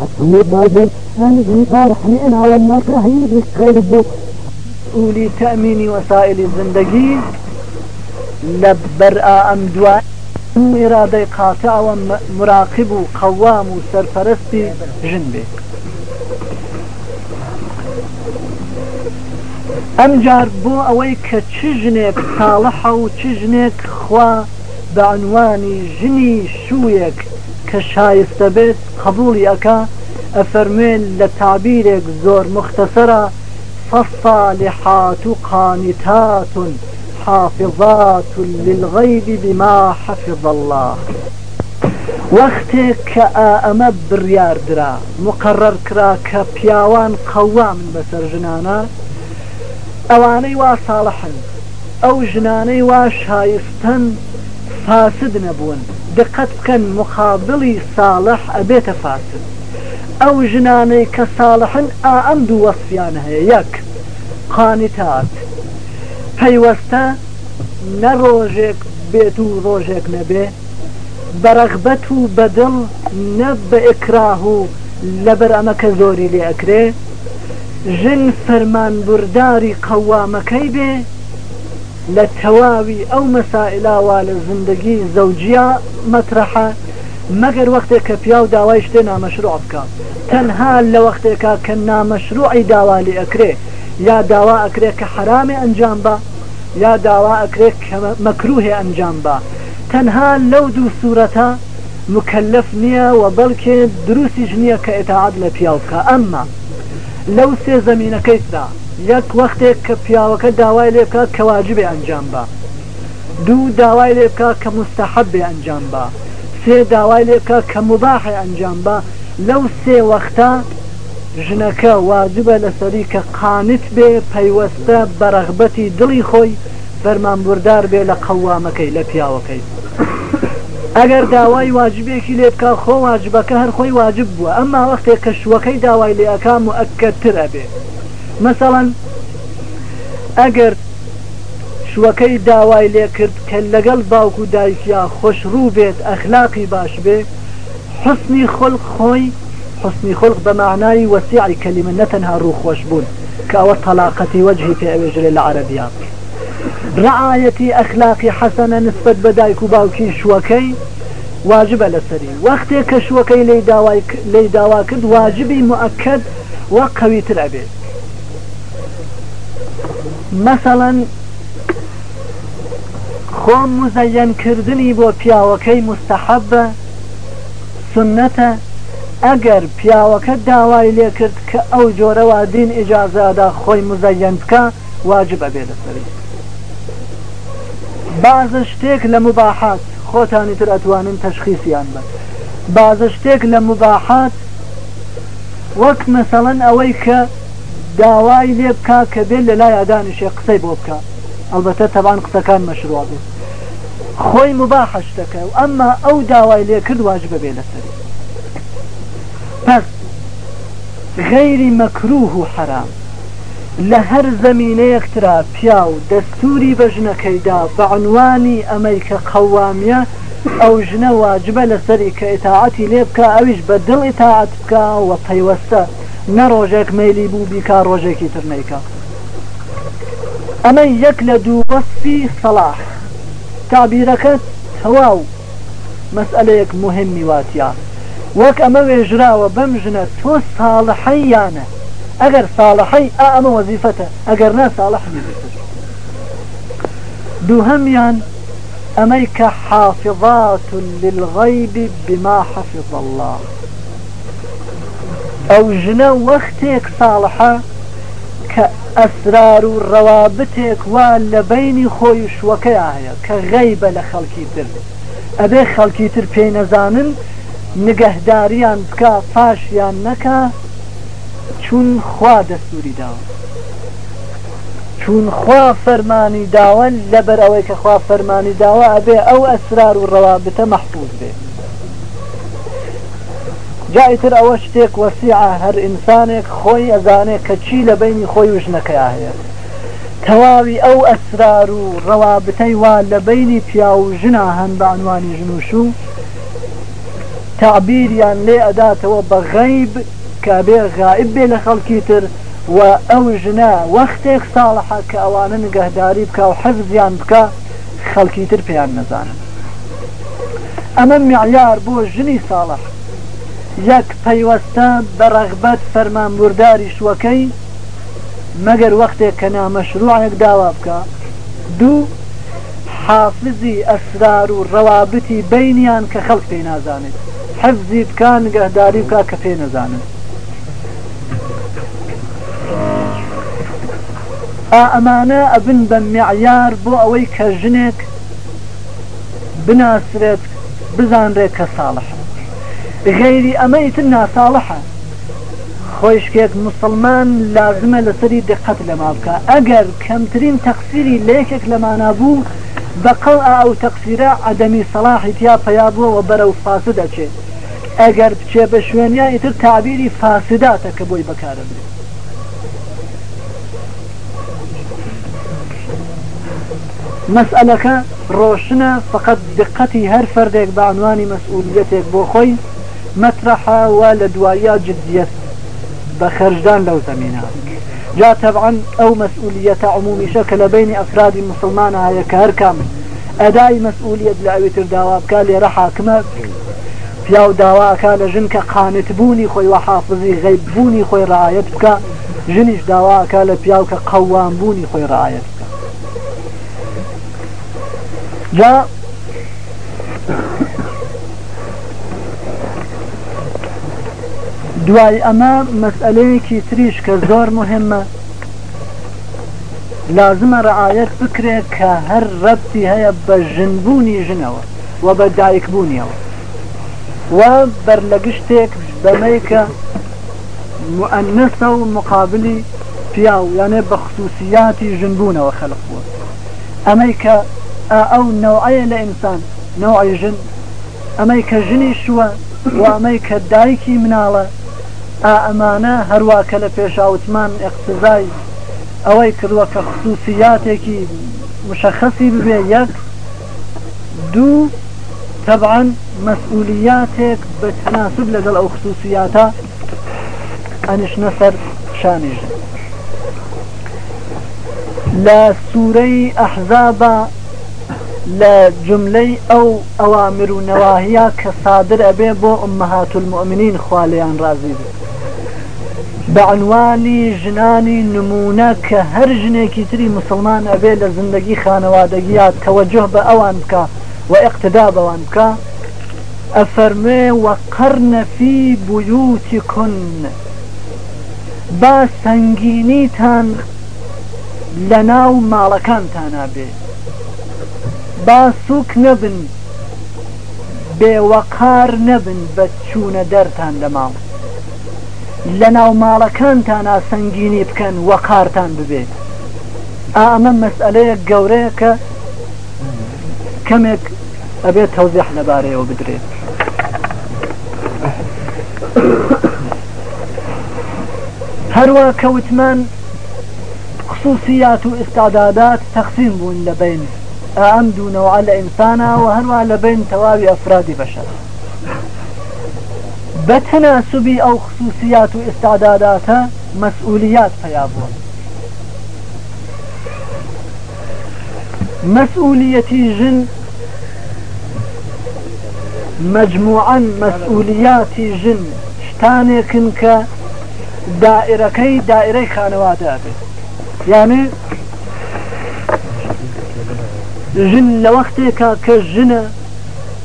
قسمي بازل أنا بيقار حنين على المكرهين بالقلب ولتأمين وسائل الزندگي لبرأ أم دوان إرادة قاطع ومراقب قوام سرفرست جنبه ئەمجار بۆ ئەوەی کە چ ژنێک تاڵەحە و چ ژنێک خوا بە عنوانی ژنی شوویەک کە شایستە بێت قبولی ئەکا ئەفەرمێن لە تابیرێک زۆر مختەسرە فالصالحات قانتات حافظات للغيب بما حفظ الله وەختێک کە ئەمە بڕیار درا مقرڕ کرا کە پیاوان قەوامن بەسەر ژنانە ئەوانەی وا ساڵحن ئەو ژنانەی وا شایستن فاسد نەبوون دقت بکەن مخابڵی ساڵح ئەبێتە فاسد ئەو ژنانەی کە ساڵحن ئا ئەم دوو وەسفیان هەیە یەک قانیتات پەیوەستە نەڕۆژێک بێت و ڕۆژێک نەبێ بەرەغبەت و بەدڵ نەب بە ئکراه و لەبەر ئەمە کە زۆری لێ ئەکرێ ژن فەرمانبورداری قەوامەکەی بێ لە تەواوی ئەو مەسائلاوا لە زندگی زەوجیا مەترحە مەگەر وەختێک کە پیا و داوای شتێ نامەشروع بکە تەنها لە وەختێکا کە نامەشروعی داوالی ئەکرێ یا داوا ئەکرێت کە حرامێ ئەنجام بە یا داوا ئەکرێت مەکروهێ ئەنجام بە تەنها لەو دوو سوورەتە مکلف نییە و بەڵکێ دروستیش نییە کە ئێتاعاد لە پیاوکە ئەمما لەو سێ زمینینەکەیدا یەک وەختێک کە پیاوەکە داوای لێ بکات کەواجبێ ئەنجام بە دوو داوای لێ بکات کە مستحبێ ئەنجام بە سێ داوای لێ بکات کە مباحی ئەنجام بە لەو سێ وەختە ژنەکە واجبە لەسەری کە قانت بێ پەیوەستە بەرەغبەتی دڵی خۆی فەرمانبوردار بێ لە قەوامەکەی لە پیاوەکەی ئەگەر داوای واجبێکی لێ بکە خۆ واجبەکە هەر خۆی واجب بووە ئەمما وەختێک کە شوەکەی داوای لێەکان و ئەکەترە بێت مثلا اگر شوەکەی داوای لێ کرد کە باوكو باوکو دایکیا خوش رو بێت ئەخلاقی باش بێ حسنی خلق خوي حسنی خلق بە وسيع وسیعی نتنها نەتەنها ڕوو خۆش بوون کەوە تەلاقەتی وەجهی پێ ئەوێژرێ لە عەربیان ڕعاەتی ئەخلاقی حەسەنە نسبت بە دایک و باوکی شوەکەی واجبە لەسەری وەختێک کە شوەکەی لی داوا کرد واجبی مؤکد وە مثلەن خۆم مزەەنکردنی بۆ پیاوەکەی مستحەبە سنەتە ئەگەر پیاوەکە داوای لێکرد کە ئەو جۆرەوا دین ئیجازادا خۆی مزەەن بکە واجبە بێ لەسەری بازە شتێک لە مباحات خۆتانی تر ئەتوانن تەشخیسیان بە بازە شتێک لە مباحات وەک مەسەڵەن ئەوەی کە داوای لێ بکە کە بێت لە لای ئادانیشێ قسەی بۆ بکە ئەلبەتە تەبان قسەکان مەشروع بێت خۆی مباحەشتەکە و ئەمما ئەو داوای لێ کرد واژ بەبێ لەسەر پس غەیری مەکروه و حرام لە هەر زمینەیەکترا پیا و دەستوری بەژنەکەیدا بەعنوانی ئەمریکا قەوامیە ئەو ژنە واجبە لەسەری کە ئتاعەتی لێ بکە ئەویش بە دڵ ئتاعەت بکە و پەیوەستە نروجك ميلي بو بكا روجكي ترنيكا اما دو وصفي صلاح تعبيرك تواو مسألة مهمة واتيا وك اما ويجرا وبمجنة تو صالحيانا اگر صالحي اما وظيفته اگر نا صالح نبتر دوهميان أميك حافظات للغيب بما حفظ الله ئەو ژنە وەختێک ساڵحە کە ئەسرار و ڕەوابتێک وا لە بینی خۆی شوەکەیە کە غەیبە لە خەڵکی تر ئەبێ خەڵکی تر پێی نەزانن نگەهداریان بکە پاشیان نەکە چون خوا دەستوری داوە چون خوا فەرمانی داوە لەبەر ئەوەی کە خوا فەرمانی داوە ئەبێ ئەو ئەسرار و ڕەوابتە مەحفوظ بێت جایتر ئەوە شتێک وەسیعە هەر ئینسانێک خۆی ئەزانێ کە چی لە بینی خۆی وژنەکەی هەیە تەواوی ئەو ئەسرار و ڕەوابتەی وا لە بینی پیا و ژنا هەن بە عنوانی ژنوش و تعبیریان لێ ئەداتەوە بە غەیب کە بێ غائب بێ لە خەڵکی تر و ئەو ژنە وەختێک ساڵحە کە ئەوانە نگەهداری بکە و حەزیان بکە خەڵکی تر پێیان نەزانن ئەمە معیار بۆ ژنی ساڵح یەک پەیوەستە بە ڕەغبەت فەرمانبورداری شوەکەی مەگەر وەختێک کە نامەشروعێک داوا بکە دوو حافزی ئەسرار و ڕەوابتی بینیان کە خەڵک پێ نازانێت حەفزی بکان گەهداری بکە کە پێ نەزانن ئەمانە ئەبن بە معیار بۆ ئەوەی کە ژنێک بناسرێت بزانرێت کە ساڵحە غێری ئەمەی تر ناساڵحە خۆی شکێک مسلمان لازمە لەسەری دقت لەما بکە ئەگەر کەمترین تەقسیری لێکێک لەمانا بوو بەقڵ ئەو تەقسیرە ئەدەمی سەلاحی تیا پیا بووەوە بەرەو فاسد دەچێت ئەگەر بچێ بە شوێنیا ئیتر تابیری فاسداتە کە بۆی بەکارە بێت مەسئلەکە ڕۆشنە فقط دقەتی هەر فەردێک بە عنوانی مەسئولیتێک بۆ خۆی مطرحة ولدوايا جدية بخرجان لو زمينها جاء طبعا او مسؤولية عمومي شكل بين افراد مسلمان هاي كهر كامل اداي مسؤولية لعوية الدواب كالي رحا كما فياو داواکە لە ژنکە قانت بوني خوي وحافظي غيبوني خوي خۆی ڕایەت بکە ژنیش داواکە لە پیاوکە قەوان بوونی خۆی دوای ئەمە مەسئلەیەکی تریش کە زۆر مهمە لازمە ڕعاەت بکرێت کە هەر ڕەتی هەیە بە ژنبوونی ژنەوە و بە دایکبوونیەوە و بەرلەگشتێک بەمەیکە مؤنسە و مقابلی پیا و یانێ بە خصوصیاتی ژنبوونەوە خەلق بووە ئەمەی کە ئەو نەوعەیە لە ئینسان نەوعی ژن ئەمەی کە ژنی شووە و ئەمەی کە دایکی مناڵە ئەمانە هەروە کە لە پێشاوتمان اقتزای ئەوەی کردووە کە خصوصیاتێکی مشخصی ببێ یەک دوو طبعاً مەسئولیاتێک بە تەناسب لەگەڵ ئەو خصوصیاتە ئەنیشنە سەر شانیژ لە سوورەی ئەحزابە لە جملەی ئەو ئەوامر و نەواهەیە کە سادر ئەبێ بۆ ئەمەهات المؤمنین خالیان رازی بێت بە عنوانی ژنانی نمونە کە هەر ژنێکی تری مسلمان ئەبێ لە زندگی خانەوادەگیات تەوەجه بە ئەوان بکە و اقتدا بەوان بکە ئەفەرمێ وەقڕنە فی بویوتی کن با سەنگینیتان لە ناو ماڵەکانتانابێ با سوک نەبن بێوەقار نەبن بە چوونە دەرتان لە ماڵ لە ناو ماڵەکانتانە سنگینی بکەن وە کارتان ببێت ئامە مەسئلەیەک گەورەیە کە کەمێک ئەبێت تەوزیح لەبارەیەوە بدرێت هەروە کەوتمان خصوصیات و ئستادادات تەخسیم بوون لە بین ئەم دوونەوە لە ئینسانە و هەروە لە بین تەواوی ئەفرادی بەشەر بتناسبي او خصوصيات واستعدادات مسؤوليات فيابون مسؤوليتي جن مجموعا مسؤولياتي جن شتاني كنك دائرەکەی دائرەی خانەوادە بێت يعني جن لە كجن او ژنە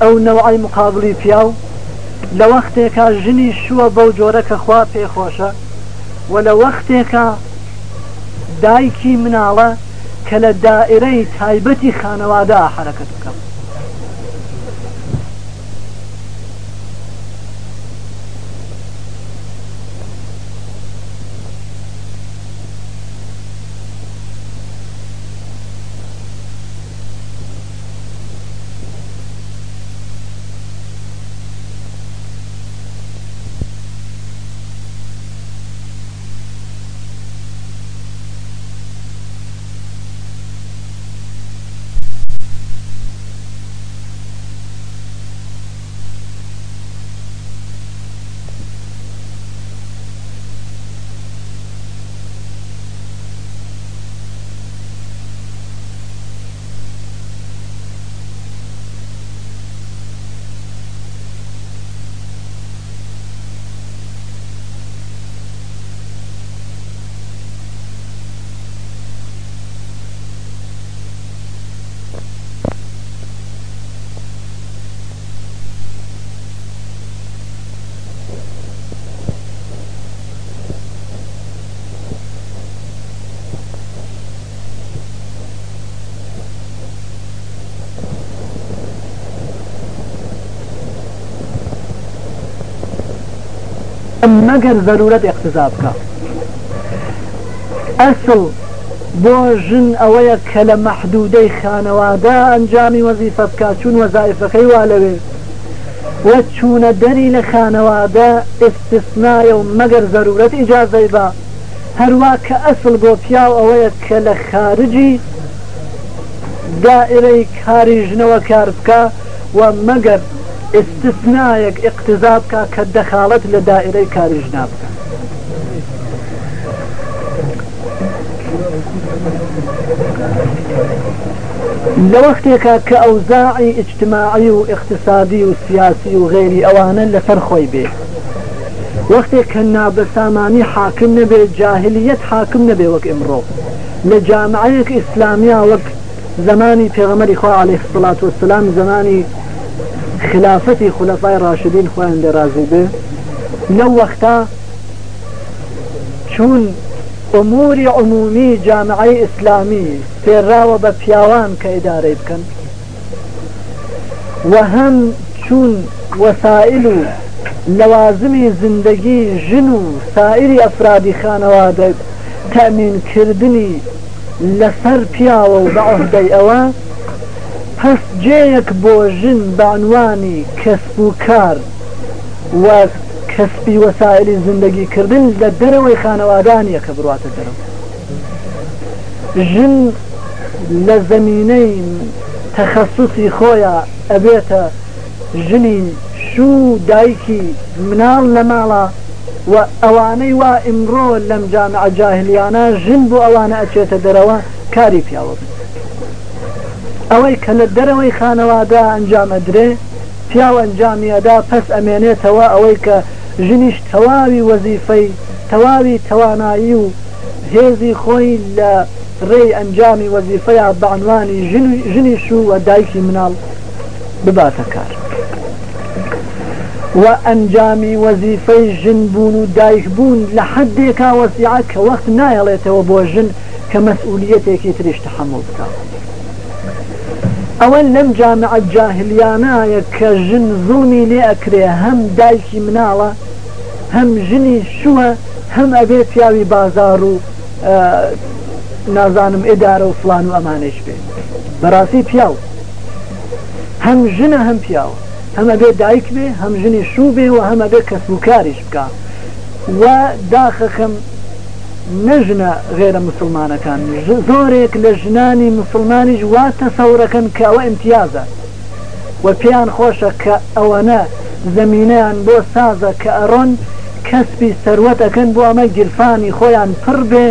ئەو نەوەعی لە وەختێکا ژنی شووە بەو جۆرە کە خوا پێخۆشە و لە وەختێکە دایکی مناڵە کە لە دائرەی تایبەتی خانەوادا حرەکەت بکەم مەگەر زەرورەت اقتزا بکە ئەسڵ بۆ ژن ئەوەیە کە لە مەحدودەی خانەوادە ئەنجامی وەزیفە بکە چون وەزایفەکەی وا لەوێ وە چوونە دەری لە خانەوادە ئستثنایە و مەگەر زەرورەت ئیجازەی بە هەروە کە ئەسڵ بۆ پیاو ئەوەیە کە لە خارجی دائرەی کاری ژنەوە کار بکە و مەگەر استثنایەک اقتزا بکە کە دەخاڵەت لە دائرەی کاریژنا بکە لە وەختێکە کە ئەوزاعی اجتماعی و اقتصادی و سیاسی و غێری ئەوانە لەسەر خۆی بێ وەختێک کە نابەسامانی حاکم نەبێ جاهلیت حاکم نەبێ وەک ئمڕۆ لە جامعەیەک ئیسلامیا وەک زمانی پێغەمەری خوا عليه الصلاة والسلام زمانی خلافەتی خولەپای ڕاشدین خوان لێ رازی بێ لەو وەختا چون ئەموری عمومی جامعی ئیسلامی پێراوە بە پیاوان کە ئیدارەی بکەن و هەم چون وەسائل و لەوازمی زندگی ژن و سائری ئەفرادی خانەوادە تەمینکردنی لەسەر پیاوە و بە عهدەی ئەوە جەیەک بۆ ژن بانوانی کەسب و کار و کەسبی وەسایلی زندگی کردن لە دەرەوەی خانەوادانە کە بڕاتە دەرەوە ژن لە زمینەی تەخصصی خۆیان ئەبێتە ژنی شوو دایکی مناڵ لە ماڵە و ئەوانەی وا ئیمڕۆ لەم جامە ئەجاهلیانە ژن بۆ ئەوانە ئەچێتە دەرەوە کاری پیاوە بن ئەوەی کە لە دەرەوەی خانەوادا ئەنجامەدرێ پیاوە ئەنجامیەدا پەس ئەمێنێتەوە ئەوەی کە ژنیش تەواوی وەزیفەی تەواوی توانایی و هێزی خۆی لە ڕێی ئەنجامی وەزیفەیە بەعنوانی ژنیش و وە دایکی مناڵ بباتە کار. و ئەنجامی وەزیفەی ژن بوون و دایک بوون لە حدێکا وەسیعات کە وەخت نایەڵێتەوە بۆ ژن کە مەسئولەتێکی تریش تحمل بکات. ئەوەن لەم جامعە جاهلیانایە کە ژن زڵمی لێ ئەکرێ هەم دایکی مناڵە هەم ژنی شووە هەم ئەبێ پیاوی بازار و نازانم ئێدارە و فلان و ئەمانش بێ بەڕاستی پیاو هەم ژنە هەم پیاوە هەمە بێ دایک بێ هەم ژنی شوو بێ و هەمە بێ کەسوکاریش بکە و داخەکەم نەژنە غێرە مسلمانەکان زۆرێک لە ژنانی مسلمانیش واتە سەورەکەن کە ئەوە امتیازە و پێیان خۆشە کە ئەوەنە زمینیان بۆ سازە کە ئەڕۆن کەسبی سەروەتەکەن بۆ ئەمە گیرفانی خۆیان پڕ بێ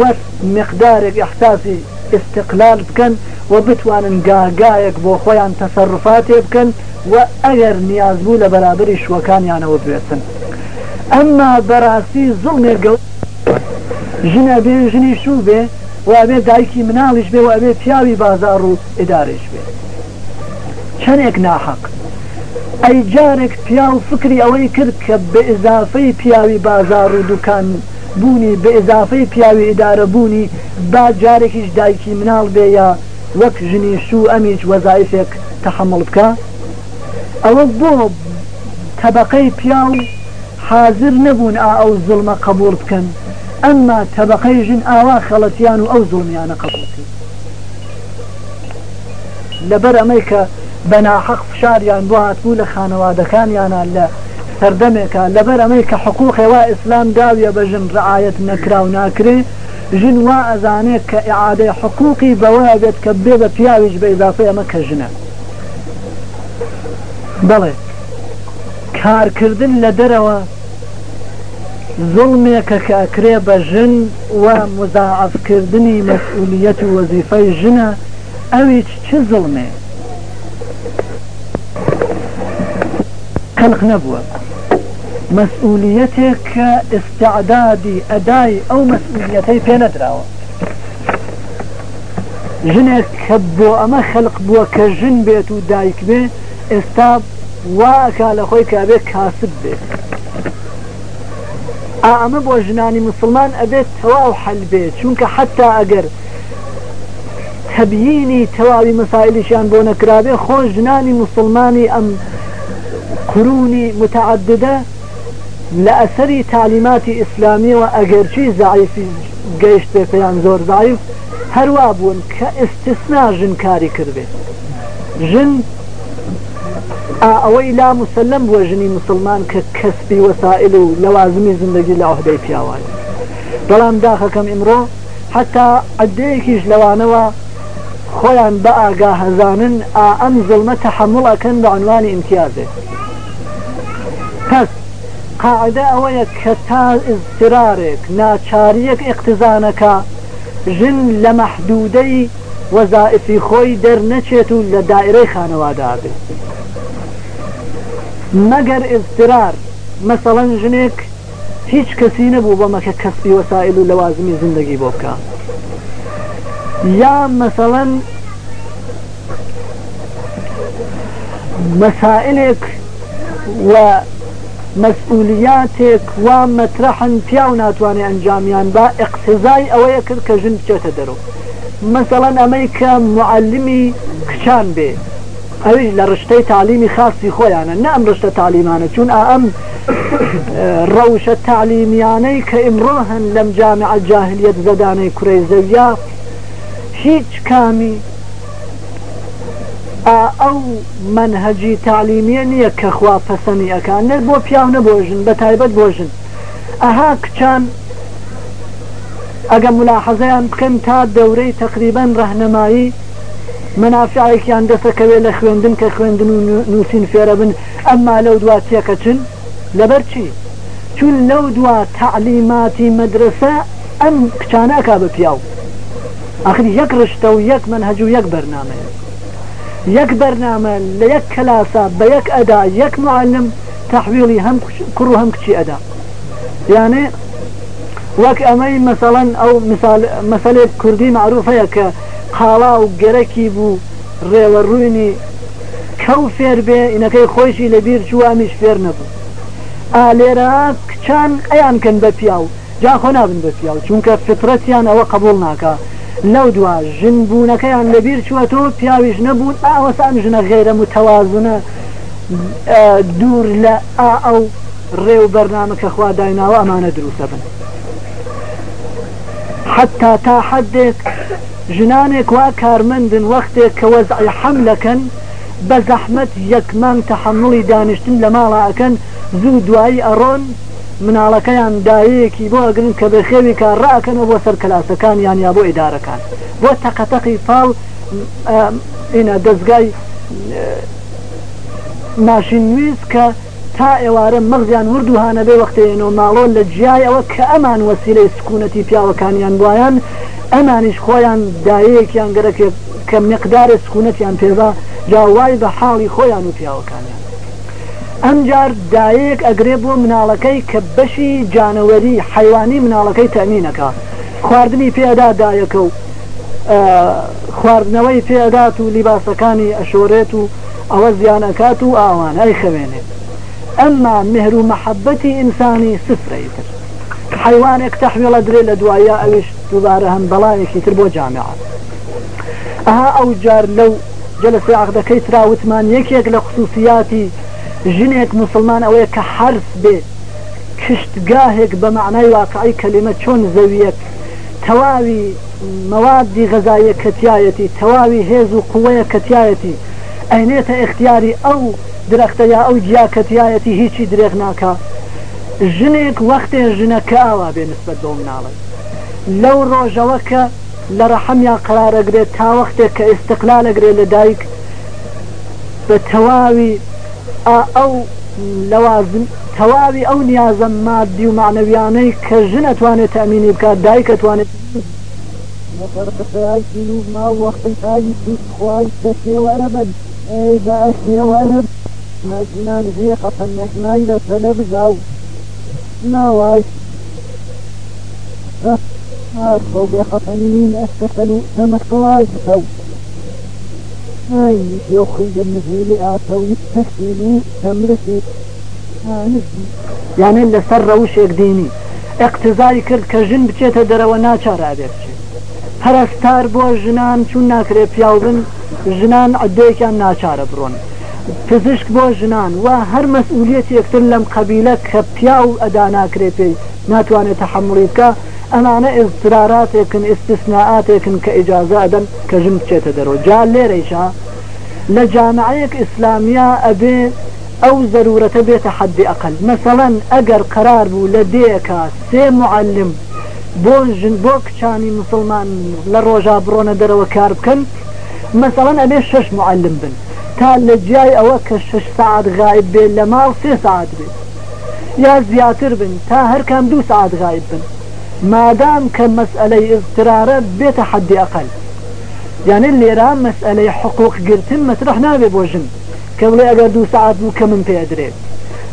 وەست مقدارێک احساسی استقلال بکەن و بتوانن گاگایەک بۆ خۆیان تەسەرفاتێ بکەن و ئەگەر نیاز بوو لە بەرابری شوەکانیانەوە بێتن ئەمما بەڕاستی زڵمێ گەوت ژنە بێ ژنی شوو بێ وابێ دایکی مناڵیش بێ وابێ پیاوی بازار و ئێدارش بێ چەندێک ناحق ئەی جارێک پیا و فکری ئەوەی کرد کە بە ئزافەی پیاوی بازار و دوکان بوونی بە ئزافەی پیاوی ئیدارە بوونی با جارێکیش دایکی مناڵ بێ یا وەک ژنی شوو ئەمیج وەزایفێک تەحمل بکە ئەوە بۆ تەبەقەی پیا و حاضر نەبوون ئا ئەو زڵمە قبول بکەن ئەمما تەبقەیژن ئاوا خەڵەتیان و ئەو زڵمیانە قەڵەتی لەبەر ئەمەی کە بەناحق فشاریان بۆ هاتبوو لە خانەوادەکانیانان لە سەردەمێکە لەبەر ئەمەی کە حقوقێوا ئیسلام داویە بە ژن ڕعاەت نەکرا و ناکرێ ژن وا ئەزانێت کە عادەی حقوقی بەوە بێت کە بێ بە پیاویش بە ئضافی ئەمە کە ژنە بەڵێ کارکردن لە دەرەوە زڵمێکە کە ئەکرێ بە ژن و مزعافکردنی مەسئولیت و وەزیفەی ژنە ئەویچ چ زڵمێ خەلق نەبووە مەسئولیتێک کە ئستعدادی ئەدای ئەو مەسئولیەتەی پێنەدراوە ژنێک کە بۆ ئەمە خەلق بووە کە ژن بێت و دایک بێ ئێستا واکە لە خۆی کابێ کاسب بێت ئەمە بۆ ژنانی مسلمان ئەبێت تەواو حل بێت چونکە حتا ئەگەر تەبیینی تەواوی مسائلشیان بۆ نەکرابێ خۆش ژنانی مسلمانی ئەم قرونی متعددە لە ئەسەری تعلیماتی ئیسلامیەوە ئەگەرچی زعیفی گەیشتێ پێیان زۆر زعیف هەروە بوون کە ئستثنا ژن کاری کردێت ژن ئەوەی لا مسلم بووە ژنی مسلمان کە کەسبی وەسائل و لەوازمی زندگی لە عهدەی پیاوانە بەڵام داخەکەم ئیمڕۆ حتا عدەیەکیش لەوانەوە خۆیان بە ئاگا هەزانن ئەم زڵمە تەحمڵەکەن بە عنوانی امتیازێ پس قاعدە ئەوەیە کە تا ئزترارێک ناچاریەک ئیقتزانەکە ژن لە مەحدودەی وەزائفی خۆی دەرنەچێت و لە دائرەی خانەوادابێت مەگەر ئزترار مەسەڵەن ژنێک هیچ کەسی نەبوو بە مەکە کەسبی وەسائل و لەوازمی زندگی بۆ بکە یا مەسەڵەن مەسائلێک و مەسئولیاتێک وا مەترەحن پیا و ناتوانێت ئەنجامیان با ئەقسزای ئەوەیە کرد کە ژن بچێتە دەرەوە مەسەڵەن ئەمەی کە معلمی کچان بێ ئەوی لە ڕشتەی تعلیمی خاصی خۆیانە نام ڕشتە تعلیمانە چون ئەم ڕەوشە تعلیمیانەی کە ئمڕۆ هەن لەم جامع جاهلیت زەدانەی کوڕی زەویا هیچ کامی ئەو منهەجی تعلیمیە نییە کە خوا پەسەنی ئەەکان نەر بۆ پیاو نەبۆژن بە تایبەت بۆژن ئەها کچان ئەگە ملاحەزەیان بکەن تا دەورەی تقریبەن ڕەهنەمایی منافعێکیان دەسەکەوێت لە خوێندن کە خوێندن و نووسین فێرە بن ئەمما لەو دوا تێکەچن لەبەر چی چون لەو دوا تعلیماتی مەدرسە ئەم کچانەکا بە پیاو ئەخری یەک ڕشتە و یەک منهج و یەک بەرنمەیە یەک بەرنامە لە یەک کلاسە بە یەک ئەدا یەک معلم تحویلی هەم کوڕ و هەم کچی ئەدا یانێ وەک ئەمەی مەسەڵەن ئەو مەسەلێت کوردی معروفەیە کە قاڵا و گەرەکی بوو ڕێوە ڕووینی کەو فێر بێ ئینەکەی خۆشی لەبیر چوامیش فێر نەبوو ئا لێرە کچان ئەیان کەن بە پیا و جاخۆ نابن بە پیا و چونکە فترەتیان ئەوە قبول ناکە لەو دوا ژن بوونەکەیان لەبیر چوەتەوە پیاویش نەبوون ئاوەسان ژنە غێرە و تەوازنە دوور لە ئا ئەو ڕێ و بەرنامەکە خوا دایناوە ئەمانە دروستە بن حتا تا حدێک ژنانێک وا کارمەندن وەختێک کە وەزعی حملەکەن بە زەحمت یەکمان تەحملی دانیشتن لە ماڵاکەن زوو دوایی ئەڕۆن مناڵەکەیان دایەکی بۆ ئەگرن کە بەخێوی کار ڕاکەنەوە بۆ سەر کلاسەکان یان یا بۆ ئیدارەکان بۆ تەقەتەقی پاڵ ئینە دەستگای ماشین نویست کە تا ئێوارە مەغزیان وردوهانە بێ وەختێنەوە ماڵۆ لە جیایەوە کە ئەمان وەسیلەی سکوونەتی پیاوەکانیان وایان ئەمانیش خۆیان دایەیەکیان گەرەکێ کە مقدارە سکوونەتیان پێدا جاوای بە حاڵی خۆیان و پیاوەکانیان ئەمجار دایەک ئەگرێ بۆ مناڵەکەی کە بەشی جانەوەری حیوانی مناڵەکەی تەمینەکە خواردنی پێدا دایەکە و خواردنەوەی پێدات و لیباسەکانی ئەشۆرێت و ئەوە زیانەکات و ئاوان ئەی خەوێنێت ئەمما مهر و محەبەتی ئینسانی سفرەیتر حیوانێک تەحمیڵە درێ لە دوایە ئەوش دووبارە هەم بەڵایەکی تر بۆ جامعە ئەها ئەو جار لەو جلسی عقدەکەی تراوتمان یەکێک لە خصوصیاتی ژنێک مسلمان ئەوەیە کە حرس بێ کشتگاهێک بە معنای واقعی کەلیمە چۆن زەویەک تەواوی مەوادی غەزایە کەتیایەتی تەواوی هێز و قوەیە کەتیایەتی ئەینێتە اختیاری ئەو درەختە یا ئەو جیاکەتیایەتی هیچی درێغ ناکە ژنێک وەختێ ژنەکە ئاوا بێ نسبەت بۆ مناڵێت لەو ڕۆژەوە کە لە ڕەحەمیان قرارەگرێت تاوەختێک کە ئێستقلالەگرێت لە دایک بە تەواوی ئەو لەوازم تەواوی ئەو نیازە مادی و معنەویانەی کە ژن ئەتوانێت تامینی بکات دایک ئەتوانێت ما وەختخوای سێوەرە بن ئێوەرە مەزیان زیێ خەفەنەکنای لە سەلە بزاو ناوای الأشخاص فوبق قليلين أسفلوا فما الطوائف أي يخرج النزول أعطوا يستسلوا تمرسي یانە لەسەر ڕەوشێک دینی اقتزاری کرد کە ژن بچێتە دەرەوە ناچارابێ بچێت پەرستار بۆ ژنان چون ناکرێ پیاو بن ژنان عدەیەکیان ناچارە بڕۆن پزیشک بۆ ژنان و هەر مەسئولەت یەکتر لەم قەبیلە کە پیا و ئەدا ناکرێ پێی ناتوانێت تحملی بکە ئەمانە ئێستراراتێکن ئستثناعاتێکن کە ئیجازادەن کە ژم بچێتە دەرەوە جا لێرەیشا لە جامعەیەک ئیسلامیا ئەبێ ئەو ضرورەتە بێتە حدی ئەقل مثلەن ئەگەر قرار بوو لە دێکا سێ معلم بۆ ژن بۆ کچانی مسلمان لە ڕۆژا بڕۆنە دەرەوە کار بکەن مثلەن ئەبێ شش معلم بن تا لە جیای ئەوە کە شش سعات غایب بێ لە ماڵ سێ سعات بێت یا زیاتر بن تا هەرکەم دوو سعات غایب بن مادام کە مەسئلەی ئزقرارە بێتە حەدی ئەقل یعنی لێرا مەسئلەی حقوق گرتن مەترح نابێ بۆ ژن کە بڵێ ئەگەر دو سعات بوو کە من پێدرێت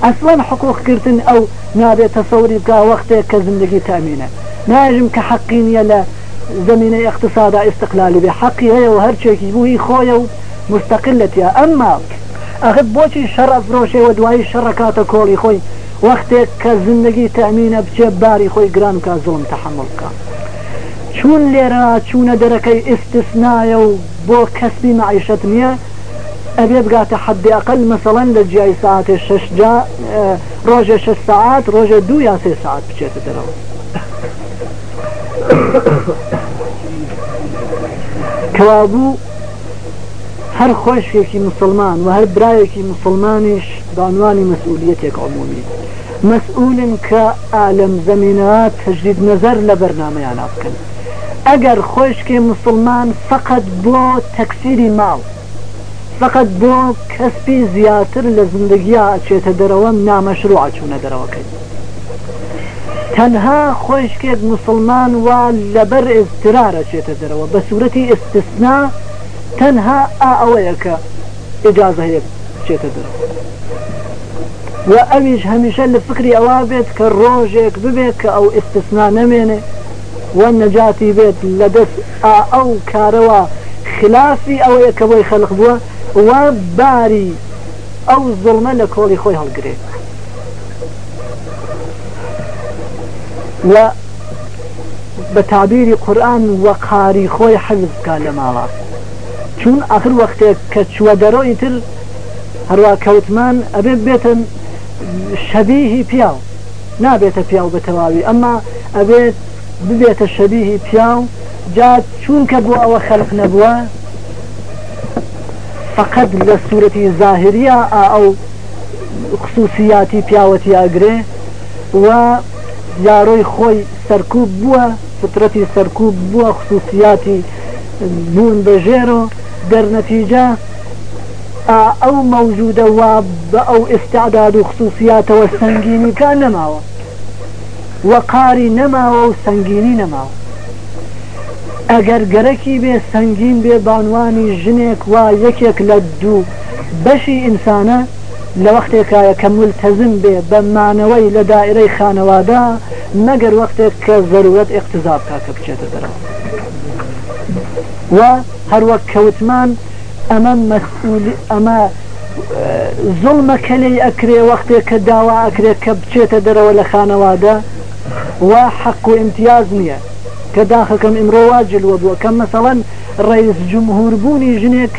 ئەسڵەن حقوق گرتن ئەو نابێت تەسەوری بکە وەختێک کە زندگی تامینە ناژم کە حەقی نیە لە زمینە اقتصادا استقلالی بێ حەقی هەیە و هەرچێکی بووی خۆیە و مستەقلەتە ئەمما ئەخت بۆچی شەڕ ئەفرۆشێ و دوایی شەڕکاتە کۆڵی خۆی وەختێک کە زندگی تەمینە بچێ باری خۆی گرانکە زۆم تەحملکە چون لێرە چوونە دەرەکەی ئستسنایە و بۆ کەسبی معیشت نییە ئەبێ بگاتە حدیقل مەسەڵەن لە جیای ساعتێ شش ڕۆژێ شش ساعت ڕۆژە دو یا سێ ساعت بچێتە دەرەوە کەوابوو هەر خۆشێکی مسلمان و هەر برایەکی مسلمانیش دانوانی مسئولیتێک عمومی مسئولن کە ئالم زمینات تجدید نظر لە بەرنمەیان بکەن ئەگەر خۆشکی مسلمان فقط بۆ تەکسیری ماڵ فقط بۆ کەسبی زیاتر لە زندگیا ئەچێتە دەرەوە نامەشروع چوونە دەرەوەکەی تەنها خۆشکێک مسلمان وا لەبەر ئێزترارە چێتە دەرەوە بە سوورەتی ئستسنا تەنها ئا ئەوەیە کە ئجازە هەیە چێتە دەرەوە و ئەویش هەمیشە لە فکری ئەوا بێت کە ڕۆژێک ببێت کە ئەو ئستثنا نەمێنێ و نەجاتی بێت لە دەست ئەو کارەوە خلافی ئەوەیە کە بۆی خەلق بووە و باری ئەو زڵمە لە کۆڵی خۆی هەڵگرێت و بە تابیری قورآن وەقاری خۆی حەزکە لە ماڵات چون ئاخر وەختێک کە چوە دەرۆی تر هەروە کەوتمان ئەبێ بێتن شەبیهی پیاو نابێتە پیاو بەتەواوی ئەمما ئەبێت ببێتە شەبیهی پیاو جا چونکە بۆ ئەوە خەلق نەبووە فقط لە سوورەتی زاهریە ئەو خصوصیاتی پیاوەتی ئاگرێ و یاڕۆی خۆی سەرکوب بووە فترەتی سەرکوب بووە خصوصیاتی بوون بەژێر و دەرنەتیجە ئەو مەوجودە وا بە ئەو ئێستعداد و خصوصیاتەوە سنگینی کار نەماوە وەقاری نەماوە و سنگینی نەماوە ئەگەر گەرەکی بێ سنگین بێ بانوانی ژنێک وا یەکێک لە دوو بەشی ئینسانە لە وەختێکایە کە ملتەزم بێ بەمانەوەی لە دائرەی خانەوادا مەگەر وەختێک کە زەروەت اقتزاب کا کە بچێتە دەرەوە و هەروەک کەوتمان ئەمە مەسئول ئەمە زڵمە کەلەی ئەکرێ وەختێک کە داوا ئەکرێت کە بچێتە دەرەوە لە خانەوادە وا حەق و امتیاز نییە کە داخەکەم ئمرۆ واجلوە بووە کەم مەسەڵەن ڕێز جمهوربوونی ژنێک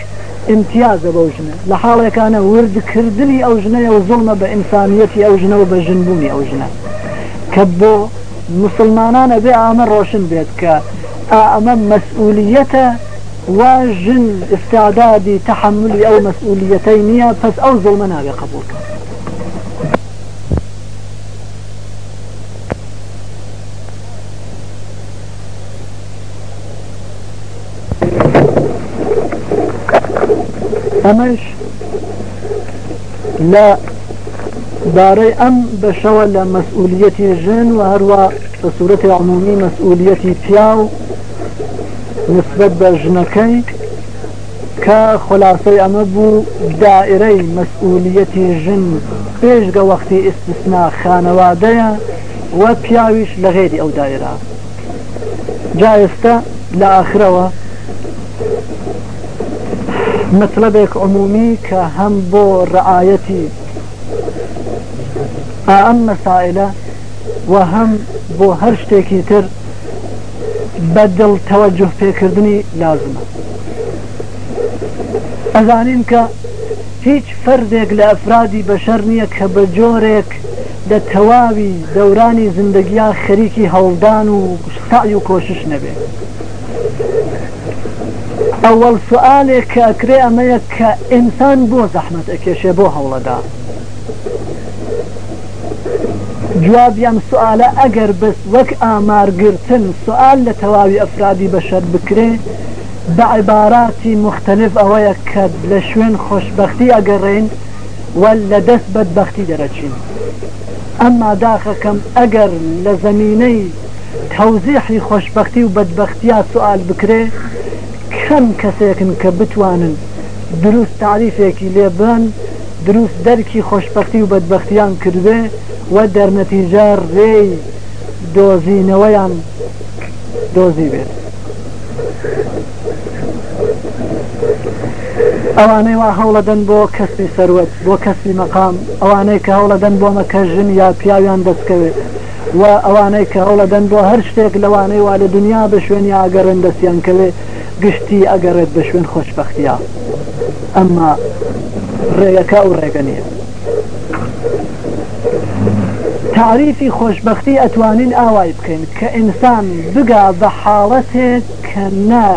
امتیازە بەو ژنە لە حاڵێکانە وردکردنی ئەو ژنەیە و زڵمە بە ئینسانیەتی ئەو ژنەوە بە ژنبوونی ئەو ژنە کە بۆ مسلمانانە بێ ئامە ڕۆشن بێت کە ئەمە مەسئولیەتە واجن استعدادي تحملي أو مسؤوليتين يا بس أو ظلمنا يا أمش لا داري أم بشوى مسؤوليتي جن وهروى بصورة عمومي مسؤوليتي تياو نسبت بە ژنەکەی کە خلاصەی ئەمە بوو دائرەی مەسئولەتی ژن پێشگە وەختی ئستسنا خانەوادەیە وە پیاویش لە غێری ئەو دایرا جا ئێستا لە ئاخرەوە مطلبێک عمومی کە هەم بۆ ڕعاەتی ئەم مەسائلە و هەم بۆ هەر شتێکی تر بەدڵ تەوەجه پێکردنی لازمە ئەزانین کە هیچ فردێک لە ئەفرادی بەشەر نییە کە بە جۆرێک لە تەواوی دەورانی زندگیا خەریکی هەوڵدان و سعی و کۆشش نەبێت ئەوەڵ سوالێک کە ئەکرێ ئەمەیە کە ئینسان بۆ زەحمەت ئەکێشێ بۆ هەوڵەدا جوابیان سوالە ئەگەر بەس وەک ئامارگرتن سوال لە تەواوی ئەفرادی بەشەر بکرێ بە عیباراتی مختلف ئەوەیە کە لە شوێن خۆشببختی ئەگەڕێن و لە دەست بەدبختی دەرەچین ئەمما داخەکەم ئەگەر لە زمینەی تەوزیحی خۆشببختی و بەدبختیا سوال بکرێ کەم کەسێکن کە بتوانن دروست تعریفێکی لێبن دروست دەرکی خۆشببختی و بەدبختیان کردێ و دەرنەتیجە ڕێی دۆزینەوەیان دۆزی بێت ئەوانەی وا هەوڵەدەن بۆ کەسی سەروەت بۆ کەسی مەقام ئەوانەی کە هەوڵەدەن بۆ مەکەژن یا پیاویان دەستکەوێت و ئەوانەی کە هەوڵەدەن بۆ هەر شتێک لەوانەی وا لە دنیا بە شوێن یا ئەگەڕێن دەستیان کەوێ گشتی ئەگەڕێت بە شوێن خۆشببختیا ئەمما ڕێگەکە و ڕێگە نیە تعریفی خۆشببختی ئەتوانین ئاوای بکەین کە ئینسان بگا بە حاڵەتێک کە نە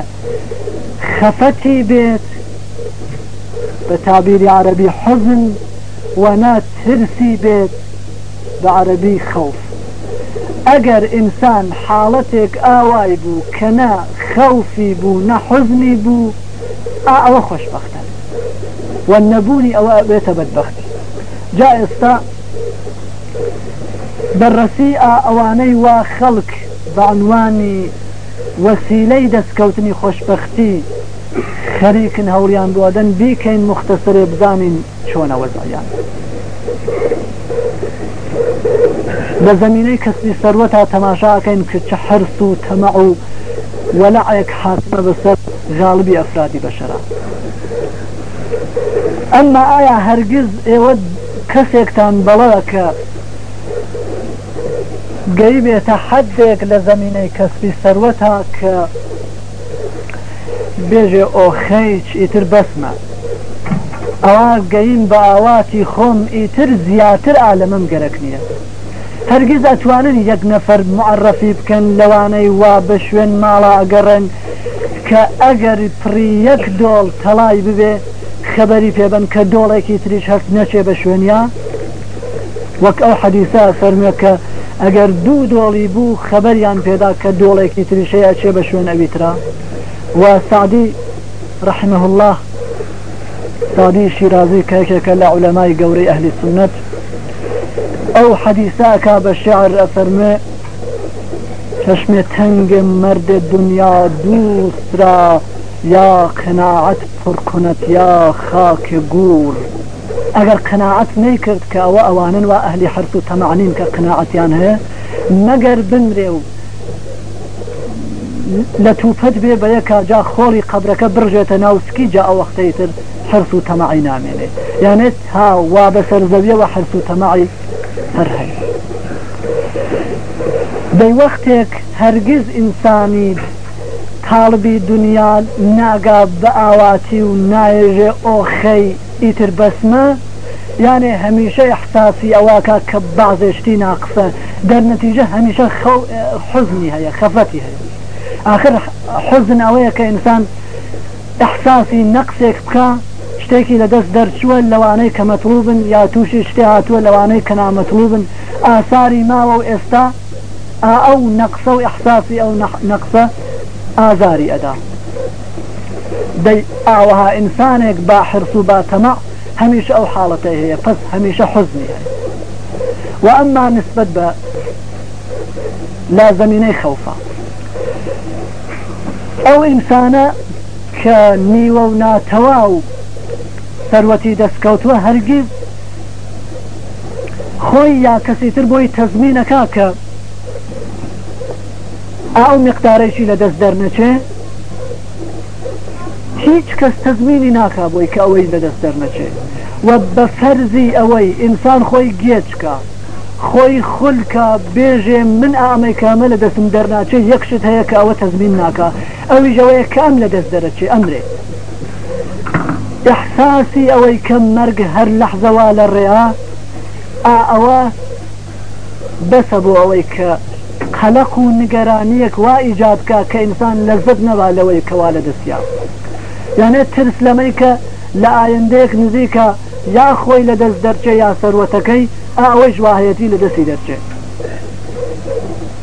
خەفەتی بێت بە تابیری عربی حەزن وەنا ترسی بێت بە عربی خەڵف ئەگەر ئینسان حاڵەتێک ئاوای بوو کەنا خەوفی بوو نەحزنی بوو ئا ئەوە خۆشببختە وەنەبوونی ئەوە بێتە بەدبختی جا ئێستا بەڕەسی ئەوانەی وا خەڵک بەعنوانی وەسیلەی دەستکەوتنی خۆشببختی خەریکن هەوریان بوادەن بیکەین مختەسەرێ بزانین چۆنە وەزایان بە زمینەی کەسی سەروە تا تەماشاکەین کچە حرس و تەمە و وەلاعەک حاتمە بەسەر غاڵبی ئەفرادی بەشرا ئەمما ئایا هەرگیز ئێوە کەسێکتان بەڵەوە کە گەی بێتە حدێک لە زمینەی کەسبی سەروەتا کە بێژێ ئۆخەیچ ئیتر بەسمە ئەوا گەین بە ئاواتی خۆم ئیتر زیاتر ئالەمەم گەرەک نییە هەرگیز ئەتوانن یەک نەفەر معڕەفی بکەن لەوانەی وا بە شوێن ماڵا ئەگەڕن کە ئەگەر پری یەک دۆڵ تەلای ببێ خەبەری پێبن کە دۆڵێکی تریش هەست نەچێ بە شوێنیا وەک ئەو حەدیسا فەرمیەکە ئەگەر دوو دۆڵی بوو خەبەریان پێدا کە دۆڵێکی تریشەیە چێ بە شوێنەویترا و سعدی رحمه الله سادی شیرازی کەکێکە لە عولەمای گەورەی ئەهلی سنت ئەو حەدیساکە بە شعر ئەفەرمێ چشمێ تەنگە مردێ دنیا دووسرا یا قەناعەت پڕکونەت یا خاکێ گور. ئەگەر قەناعەت نەیکرد کە ئەوە ئەوانن و ئەهلی حرس و تەمانین کە قەناعەتیان هەیە مەگەر بمرێ و لە توپەت بێ بە یەکا جا خۆڵی قبرەکە برژێتە ناوسکی جا ئەو وەختەی تر حرس و تەماعی نامێنێ یانێت ها وا بە سەرزەویەوە حرس و تەماعی هەر هەیە دەی وەختێک هەرگیز ئینسانی تاڵبی دنیا ناگا بە ئاواتی و نایژێ ئۆخەی ئیتر بەسمە یانێ يعني هەمیشە احساسی ئەواکە کە بازێشتی ناقسە دەرنەتیجە هەمیشە حزنی هەیە خەفەتی هەیە آخر حزن ئەوەیە کە ئینسان احساسی نەقسێک بکە لدس لەدەست دەرچووە لەوانەی کە مەطلوبن یا تووشی شتێ هاتووە لەوانەی کە نامەطلوبن ئاساری ما و استا او نەقسە و احساسی ئەو نەقسە ئازاری ئەدا. دي اعوها انسانك با حرصو و باتەما هميش او حاڵەتی هي فس هميش حزنی واما نسبة با نسبت خوفا لا زمینەی خەوفە ئەو ئینسانە کە نیوە و ناتەوا و سەروەتی دەستکەوتووە او خۆی یا کەسی تر هیچ کەس تەزمینی ناکا بۆی کە ئەوەی بەدەستەر نەچێت و بە فەرزی ئەوەی ئینسان خۆی گێچکە خۆی خولکە بێژێ من ئامەی کامە لە دەستم دەرناچێت یەکشت هەیە کە ئەوە تەزمین ناکە ئەوی ژەوەیە کام لە دەست دەرەچێ ئەمرێ احساسی ئەوەی کە مەرگ هەر لەحزەوا لە ڕێا ئا ئەوە بەسە بۆ ئەوەی کە قەلق و نیگەرانیەک وا ئیجابکە کە ئینسان لەزت نەوا لەوەی کەوا لە دەستیان یانێ ترس لەمەی کە لە ئاەندەیەک نزیکە یا خۆی لە دەست دەرچێ یا سەروەتەکەی ئەوەی ژواهەتی لە دەستی دەرچێت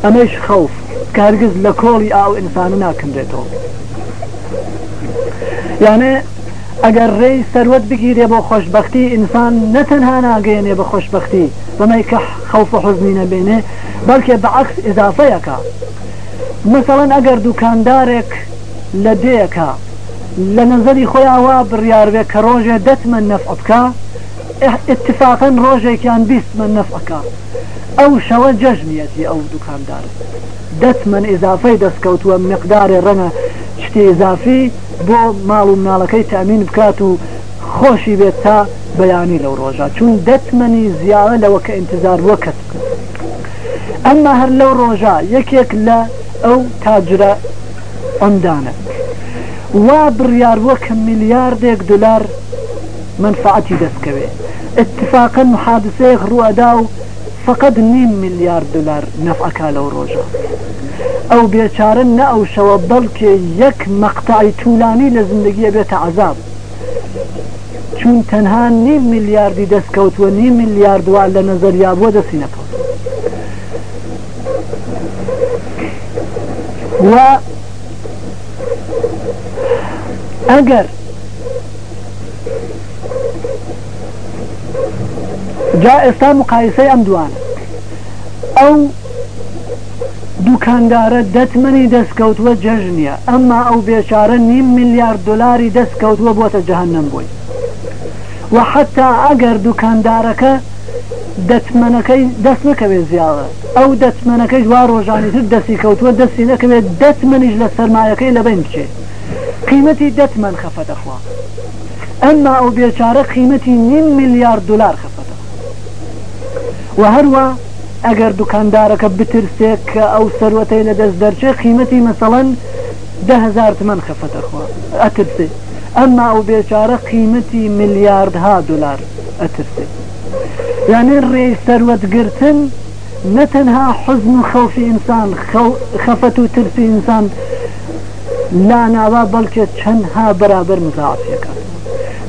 ئەمەش خەوف کارگز لە کۆڵی ئاو ئینسانە ناکردێتەوە یانێ ئەگەر ڕێی سەروەت بگیرێ بۆ خۆشببختی ئینسان نەتەنها ناگەێنێ بە خۆشببختی بەمەی کە خەوفە حزنی نەبێنێ بەڵکێ بەعکس اضافەیەەکە مثلەن ئەگەر دوکاندارێک لە دێەکە لە نظری خۆیاوا بڕیاروێ کە ڕۆژێ دەتمە نەفعبکە اتفاقن ڕۆژێکیان بیستمە نەفعەکە ئەو شەوە جەژنیەتی ئەو دوکاندار دەتمەن ئزافەی دەستکەوتووە مقدارێ ڕەنە شتی ئزافی بۆ ماڵ و مناڵەکەی تامین بکات و خۆشی بێت تا بەیانی لەو ڕۆژە چون دەتمەنی زیاوە لەوە کە انتظار وە کەس بکە ئەمما هەر لەو ڕۆژە یەکێک لە ئەو تاجرە ئەمدانە وا بڕیار وەکە میلیاردێک دلار منفعەتی دەستکەوێ اتفاقن حادسەیەک ڕوەدا و فقط نیم میلیارد دلار نەفعەکە لەو ڕۆژە ئەو بێچارن نە ئەو شەوە بەڵکێ یەک مەقتعی طولانی لە زندگیە بێتە عذاب چون تەنها نیم میلیاردی دەستکەوتوە نیم میلیاردوان لە نەزەریا بۆ دەسینەکەوت و ئەگەر جا ئێستا مقایسەی ئەم دوانە ئەو دوکاندارە دەتمەنی دەستکەوتوە جەژنیە ئەمما ئەو بێچارە نیم میلیارد دلاری دەستکەوتوە بۆتە جەهنم بووی و حتا ئەگەر دوکاندارەکە دەتمەنەکەی دەست نەکەوێت زیاوە ئەو دەتمەنەکەی وا ڕۆژانی تر دەستی کەوتووە دەستی نەکەوێت دەتمەنیش لە سەرمایەکەی لەبین بچێت قيمتي خفت اخوا اما او بيشاره قيمتي قیمەتی مليار دولار خفت خەفەتە و هەروە ئەگەر دوکاندارەکە بترسێک کە ئەو سەروەتەی لە دەست دەرچێ قیمەتی مەسەڵەن دههزار تمەن خەفەتەخوا ئەترسێ ئەمما ئەو بێچارە قیمەتی میلیاردها دلار ئەترسێ یعنی يعني ڕێ سەروەتگرتن نتنها حزن و خەوفی ئینسان خفت و ترسی انسان لا ناوا بەڵکە چەندها بەرابەر مزاعفەکان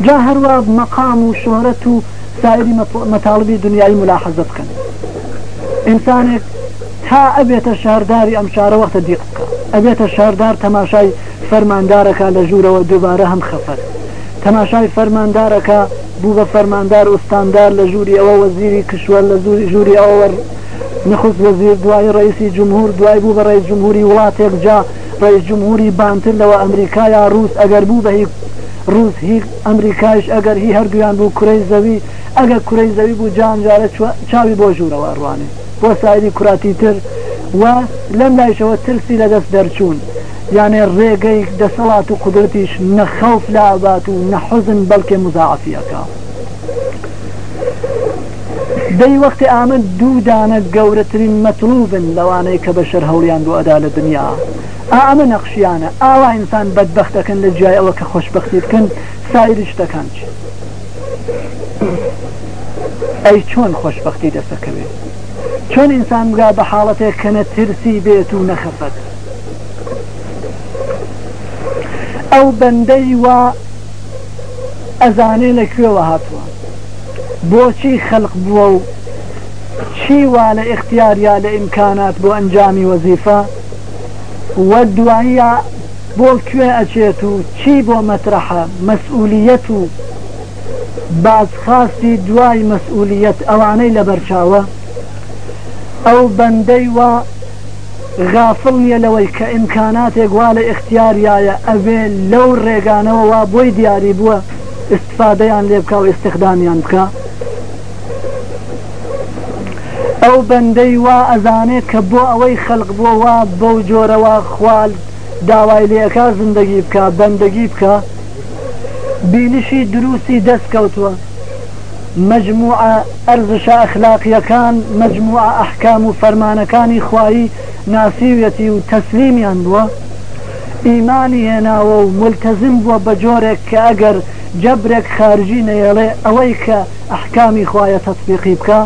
جا هەروە مەقام و شۆرەت و سایری مەتاڵبی دنیای ملاحەزە بکەن ئینسانێک تا ئەبێتە شارداری ئەم شارە وەختە دیق بکە ئەبێتە شاردار تەماشای فەرماندارەکە لە ژوورەوە دووبارە هەم خەفەت تەماشای فەرماندارەکە بوو بە فەرماندار ئوستاندار لە ژووری ئەوە وەزیری کشوە لە ژووری ئەوە نخست وەزیر دوای ڕئیسی جمهور دوای بوو بە ڕێی جمهوری وڵاتێک جا رئیس جمهوری بانتر لەوە ئەمریکا یا روس ئەگەر بوو بە روس هی ئەمریکایش ئەگەر هی هەردویان بوو کوڕی زەوی ئەگە کوڕی زەوی بوو جانجارە چاوی بۆ ژوورەوە ڕوانێ بۆ سایری کوراتی تر و لەم لایشەوە ترسی لەدەست دەرچوون یانێ ڕێگەی دەسەڵات و قدرتیش نەخەوف لابات و نەحزن بەڵکێ مزعافیەکە. دەی وەختی ئامن دوو دانە گەورەترین مەتلوبن لەوانەیە کە بەشەر هەوڵیان بۆ ئەدا لە دنیا ئامە نەقشیانە ئاوا ئینسان بەدبختەکەن لە جای ئەوە کە خۆشببختی بکەن سایری شتەکان چ ئەی چۆن خۆشببختی دەستەکەوێت چۆن ئینسان بگا بە حاڵەتێک کەنە ترسی بێت و نەخەفەت ئەو بەندەی وا ئەزانێ لەکوێوە هاتووە بۆچی خەلق بووە و چیوا لە اختیاریا لە ئیمکانات بۆ ئەنجامی وەزیفە وە دواییە بۆ کوێ ئەچێت و چی بۆ مەترەحە مەسئولیەت و بازخاستی دوای مەسئولیەت ئەوانەی لە بەرچاوە ئەو بەندەی وە غافڵ نیە لەوەی کە ئیمکاناتێک وا لە اختیاریایە ئەوێ لەو ڕێگانەوە وا بۆی دیاری بووە استفادەیان لێ بکە و استخدامیان بکە ئەو بەندەی وا ئەزانێت کە بۆ ئەوەی خەلق بۆەوە بەو جۆرەوە خوال داوای لەکە زندگی بکە بەندەگی بکە بینشی دروستی دەستکەوتووە مجموعە ئەرزش ئەخلاقیەکان مجموعە ئەحکام و فەرمانەکانی خوایی ناسیویەتی و تەسلیمیان بووە ئیمانی هێناوە و ملتەزم بووە بە جۆرێک کە ئەگەر جەبرێک خارجی نەیەڵێ ئەوەی کە ئەحکامی خوایە تەسبیقی بکە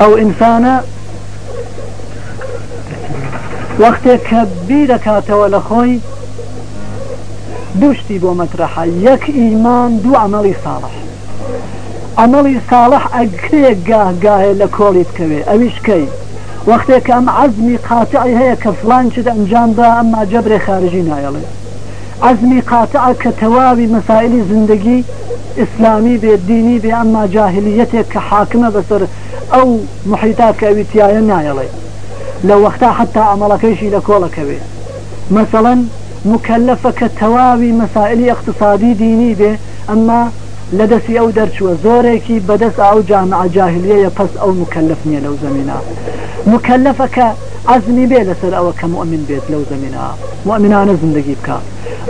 ئەو ئینسانە وەختێک کە بی دەکاتەوە لە خۆی دوشتی بۆ مەترەحە یەک ئیمان دوو ئەمەڵی ساڵح ئەمەڵی ساڵح ئەگرێک گاهگاهێ لە کۆڵی بکەوێ ئەویشکەی وەختێک ئەم عزمی قاتعی هەیە کە فلان چ ئەنجامدا ئەمما جەبرێ خارجی نایەڵێت عزمی قاتع که توابی مەسائلی زندگی اسلامی به دینی به اما جاهلیت که حاکم بسر او محیطات که ئەویتیایە نایلی لو وقتا حتا ئەمەڵەکەیشی لە کۆڵەکەوێ مثلا مکلفه که توابی مەسائلی اقتصادی دینی به اما لدەستی ئەو دەرچووە زۆرێکی بدس او جامع جاهلیەیە پس ئەو مکەلف لو لەو زمینا مکەلفەکە عزمی بێ لەسەر ئەوە کە مؤمن بێت لەو زمینا مؤمنانە زندگی بکە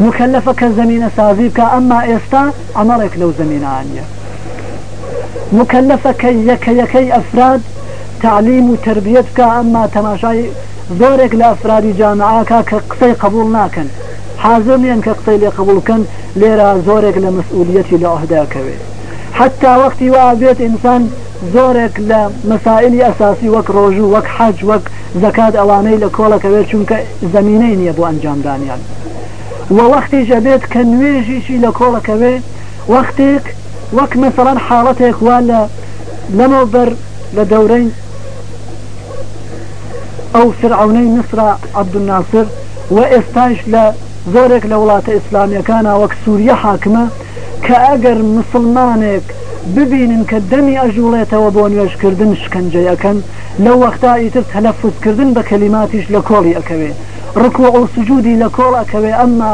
مکەلفەکە زمینە سازی بکە ئەمما ئێستا ئەمەڕێک لەو زمینانە مکەلفەکە یەکە یەکەی ئەفراد تعلیم و تربیت بکە ئەمما تەماشای زۆرێک لە ئەفرادی جامعاکە کە قسەی قبول ناکەن حازمیان کە قسەی لێ قبولکەن لێرە زۆرێک لە مسئولیەتی لە عهداکەوێت حتا وەختی وا بێت ئینسان زۆرێک لە مەسائلی ئەساسی وەک ڕۆژوو وەک حەج وەک زکات ئەوانەی لە کۆڵەکەوێت چونکە زمینەی نییە بۆ ئەنجامدانیان وەوەختی ژەبێت کە نوێژیشی لە کۆڵەکەوێ وەختێک وەک مەسەڵەن حاڵەتێک وا لە لەمەوە بەر لە دەورەی ئەو فرعونەی نسرا عبدناصر و ئێستاش لە زۆرێک لە وڵاتە ئیسلامیەکانە وەک سووریە حاکمە کە ئەگەر مسلمانێک ببینن کە دەمی ئەژوڵێتەوە بۆ نوێشکردن شکنجەیەکەن لەو وەختا ئیتر تەلەفوزکردن بە کەلیماتیش لە کۆڵی ئەەکەوێ ڕکوە ئەو سجودی لە کۆڵەکەوێ ئەمما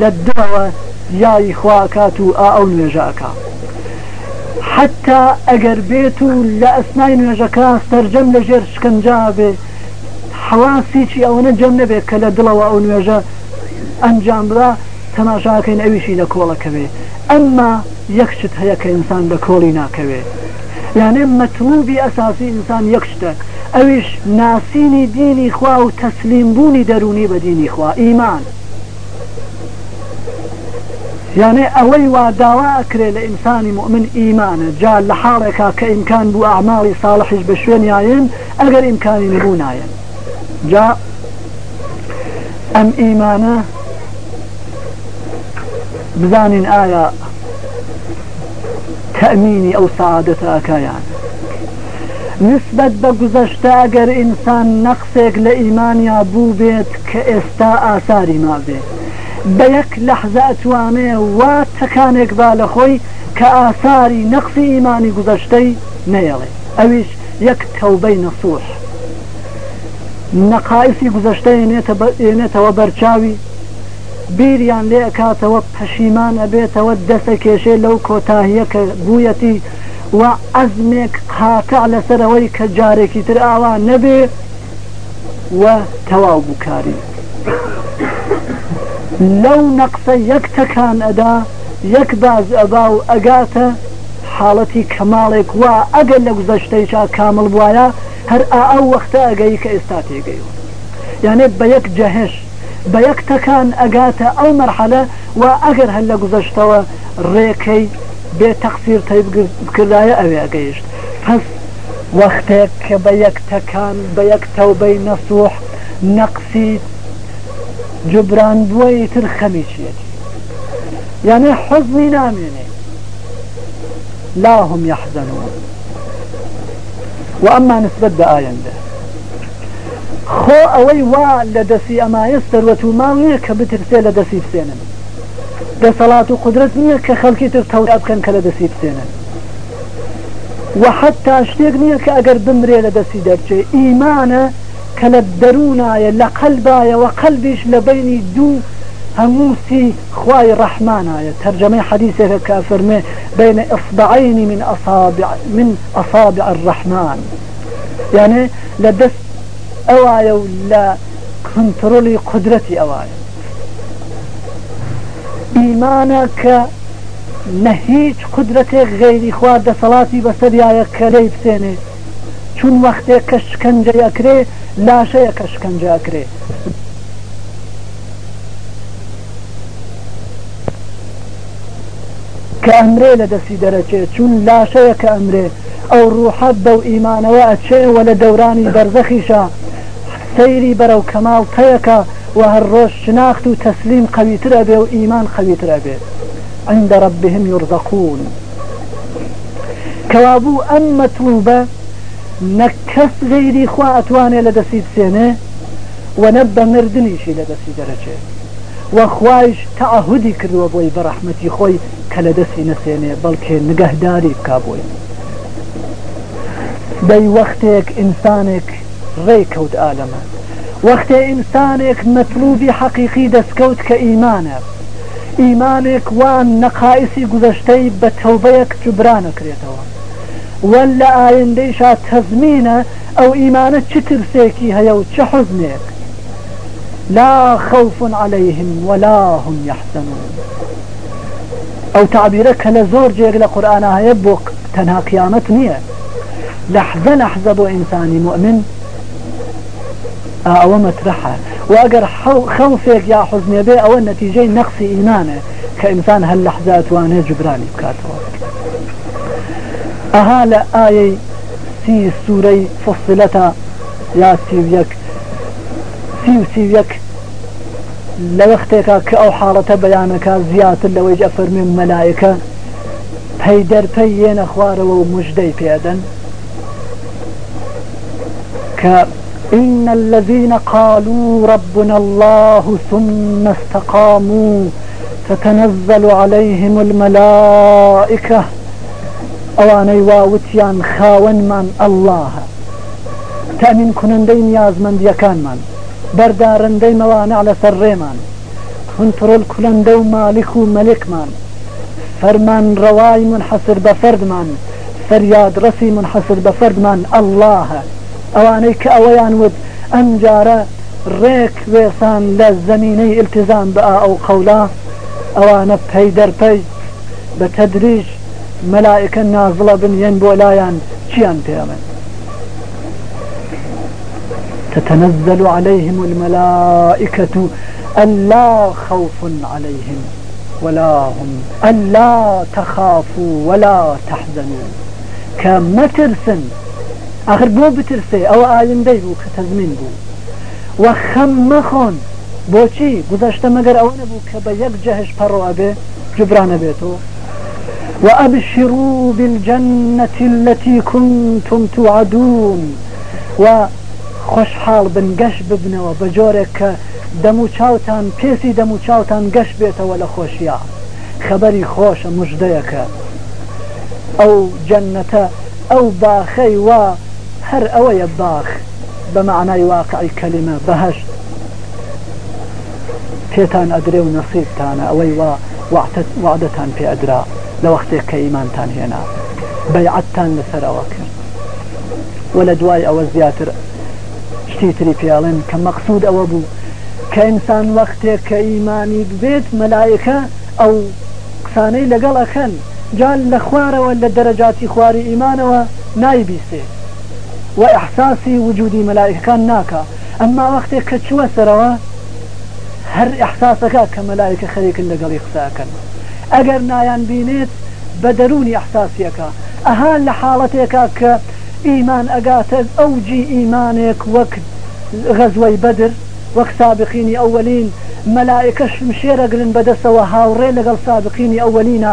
لە دەوە یای خواکات و ئا ئەو نوێژەکە. حتا ئەگەر بێت و لە ئەسنای نوێژەکە سەررجەم لە ژێر شکنجا بێ حواسی چی ئەوەنە جەم نەبێت کە لە دڵەوە ئەو نوێژە ئەنجام بدا تەماشاکەین ئەویشی لە کۆڵەکەوێ ئەمما یەکشت هەیە کە ئینسان لە کۆڵی ناکەوێ یانێ مەتلوبی ئەساسی ئینسان یەکشتە ئەویش ناسینی دینی خوا و تەسلیم بوونی دەرونی بە دینی خوا ئیمان یانێ ئەوەی وا داواکرێ لە ئینسانی مؤمن ئیمانە جا لە حاڵێکا کە ئیمکان بوو ئاماڵی ساڵحش بە شوێنیایەن ئەگەر ئیمکانی نبوونایەن جا ئەم ئیمانە بزانین ئایا تەمینی ئەو سعادەتە ئاکایان نسبت بە گوزەشتا ئەگەر ئینسان نەخسێک لە ئیمانیا بوو بێت کە ئێستا ئاساری ما بێت بە یەک لەحزاتوانێ وا تەکانێک با لە خۆی کە ئاساری نەخسی ئیمانی گوزەشتەی نەیەڵێ ئەویش یەک تەوبەی نەسوح نەقایسی گوزەشتەی نێتەوە بەرچاوی بیریان لێ ئەکاتەوە پەشیمان ئەبێتەوە دەستە کێشێ لەو کۆتاهیە کە بوویەتی و ئەزمێک هاتە لەسەرەوەی کە جارێکی تر ئاوا نەبێ و تەواو بکاری لەو نەقسە یەک تەکان ئەدا یەک باز ئەبا و ئەگاتە حاڵەتی کەماڵێک وا ئەگەر لە گزەشتەی چا کامل وایە هەر ئا ئەو وەختە ئەگەی کە ئێستا تێگەی یانێ بە یەک جەهێش بيك كان أجاتا أو مرحلة وأجر هلا جزشتها ريكي بتقصير طيب كل رأي أبي أجيش فس وقتك بيك كان بيك تو بين صوح نقصي جبران بويت الخميشية يعني حزني نامني لا هم يحزنون وأما نسبة آية ده خو اوي وا لدسي اما يستر سەروەت و ماڵیە کە بترسێ لە دەسی بسێنن دەسەڵات و قدرت نییە کە خەڵکی تر تەورا بکەن کە لە دەسی بسێنن وحد تا شتێک نییە کە يلا بمرێ لە دەسی دەرچێ ئیمانە کە لە ترجمي حديثك قەلبایەوە قەلبیش لە من اصابع من اصابع الرحمن يعني لدست ئەوایە و لە کنتترۆلی قدرەتی ئەوایە ئیمانە کە نە هیچ قدرەتێک غێری خوا دەسەڵاتی بەسەریایە کەلەی بسێنێ چون وەختێک کە شکنجەیەکرێ لاشەیە کە شکنجەکرێ کە ئەمرێ لە دەستی دەرەچێ چون لاشەیە کە ئەمرێ ئەو ڕوحەت بەو ئیمانەوە ئەچێ وە لە دەورانی دەرزەخیشە سەیری بەرەو کەماڵ تەیەکە و هەر ڕۆژ شناخت و تەسلیم قەویترە بێ و ئیمان خەویترە بێ عند ربهم يرزقون کەوابوو ئەم مەتوبە نەک کەس غیری خوا ئەتوانێت لە دەستی بسێنێ و نەب بە مردنیشی لە دەستی دەرەچێت وەخوایش تەعهودی کردووە بۆی بە ڕەحمەتی خۆی کە لە دەستی نەسێنێ بەڵکێ نگەهداری بکبووی دەی وەختێک ئینسانێک ريكود کەوت وقت إنسانك مطلوب حقيقي دسكوت دەستکەوت إيمانك وان نقائسي گوزەشتەی بتوبيك تەوبەیەک جوبرانەکرێتەوە ولا آين ديشا تەزمینە أو ئیمانە چترسيكي ترسێکی هەیە لا خوف عليهم ولا هم يحزنون او تعبيرك كلا زور جيغ لقرآن هيبوك تنها قيامت نية لحظة لحظة بو إنساني مؤمن او مترحة واقر خوفك يا حزن به او النتيجة نقص ايمانه كانسان هاللحظه اتوانه جبراني بكاته اهالا آية سي سوري فصلتا يا سيويك سي سيويك لوقتك كأو حالة بيانك زيادة لو يجفر من ملائكة پەیدەر پەیێنە خوارەوە ومجدي مژدەی پێدەن إن الذين قالوا ربنا الله ثم استقاموا تتنزل عليهم الملائكة خاون من الله تأمين كنن ئەوانەی واوتیان خاوەنمان ئەله تامین کوونندەی نیازمەندیەکانمان بەردارندەی مەوانە لەسەر ڕێمان کنترۆل کولەندە و مالک و مەلکمان فەرمان بفرد من فرياد رسي سەریادڕسی منحەسر بە فەردمان الله ئەوانەی کە ود ئەم جارە ڕێک وێسان لە التزام بقى او قولا اوانا پەی دەرپەی بتدريج ملائكة نازلة بن ينبو لايان شيان چیان تتنزل عليهم الملائكة ألا خوف عليهم ولا هم ألا تخافوا ولا تحزنوا كمترسن آخر بۆ بترسێ ئەوە ئالندەی بوو کە تەزمین بوو وە خەم مەخۆن بۆچی گذەشتە مەگەر ئەوە نەبوو کە بە یەک جەهش پەڕوا بێ جبرانە بێتەوە وأبشروا بالجنة التي كنتم توعدون وخشحال بن قش ببنوا بجورك دمو چاوتان پیسی دمو چاوتان قش بيتوا لخوشيا خبري خوش مجديك أو جنة أو باخي و هەر ئەوەیە باخ بە معنای واقعی کەلیمە بەهشت پێتان ئەدرێ و نەسیبتانە ئەوەی وا وعدەتان پێ ئەدرا لە وەختێک کە ئیمانتان هێنا بەیعەتتان لەسەرەوە کرد و لە دوای ئەوە زیاتر شتی تری پیاڵێن کە مەقصود ئەوە بوو کە ئینسان وەختێک کە ئیمانی بێت مەلایەکە ئەو قسانەی لەگەڵ ئەخەن جال لە خوارەوە لە دەرەجاتی خواری ئیمانەوە نایبیسێت وإحساسي وجودي ملائكة ناكا أما وقتك كتشوى سروا هر إحساسك كملائكة خليك اللي قال يخساك أجر نايان بينيت بدروني إحساسيك أهان لحالتك كإيمان أقاتز أوجي إيمانك وقت غزوي بدر وقت سابقيني أولين ملائكة شمشير أقرن بدس وهاوري لقل سابقيني أولين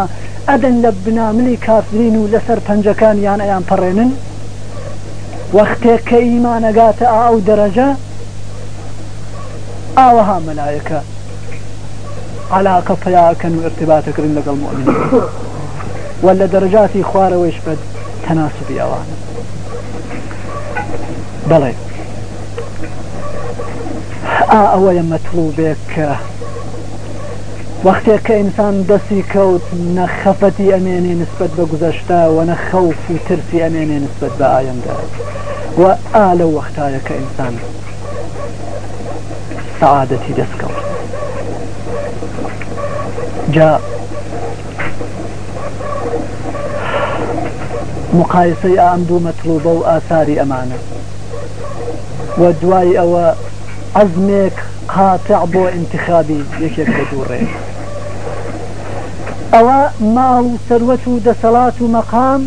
أدن لبنا ملي كافرين لسر بنجكان يان أيام فرينن وەختێک کە ئیمانەگاتە آو درجه ئاوەها مەلایەکە علاقە پیاکەن و کردن لگل مؤمن وە درجاتی دەرەجاتی ویش بد تناسبی آوان بله ئا ئەوەیە مەتلوبێک وەختێک کە ئینسان دەستی کەوت نەخەفەتی ئەمێنێ نسبت به گذەشتا و نەخەوف و ترسی ئەمێنێ نسبت به آینده و ئا وقتی که انسان سعادتی دست کوت جا مقایسه ئام دوو مطلوب و آثاری امانه و دوای او عزمیک قاتع بۆ انتخابی یەکێک لە ئەوە ماڵ و سەروەت و دەسەڵات و مەقام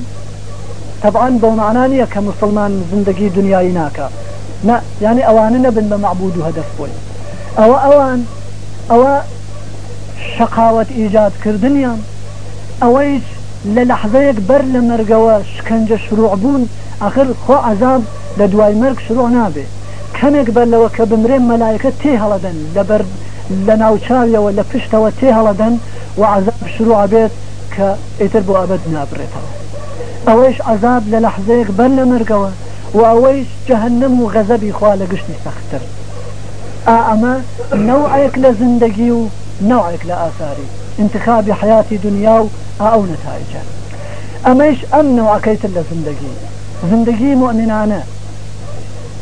تەبعاان بەو معنانە کە مسلمان زندگی دنیای ناکە یعنی ئەوانە نەبن بە معبود و هەدەف بۆی ئەوە ئەوان ئەوە شقاوت ئیجادکردنیان ئەوەیش لە لەحزەیەک بەر لە مەرگەوە شکنجە شروع بوون ئەخر خۆ عذاب لە دوای مەرگ شروع نابێ کەمێک بەر لەوە کە بمرێ مەلایەکە تێ هەڵەدەن لەبەر لە ناوچاویەوە لە پشتەوە تێ هەڵەدەن وعذاب شروع بيت كيتربو أبدنا أبد أويش عذاب للحزيق بل مرقوا وأويش جهنم وغزبي خوالة قشني سختر آه، أما نوعك لزندقي ونوعك لآثاري انتخاب حياتي دنيا آه، أو نتائجها أميش أم نوعك لزندقي زندقي مؤمن أنا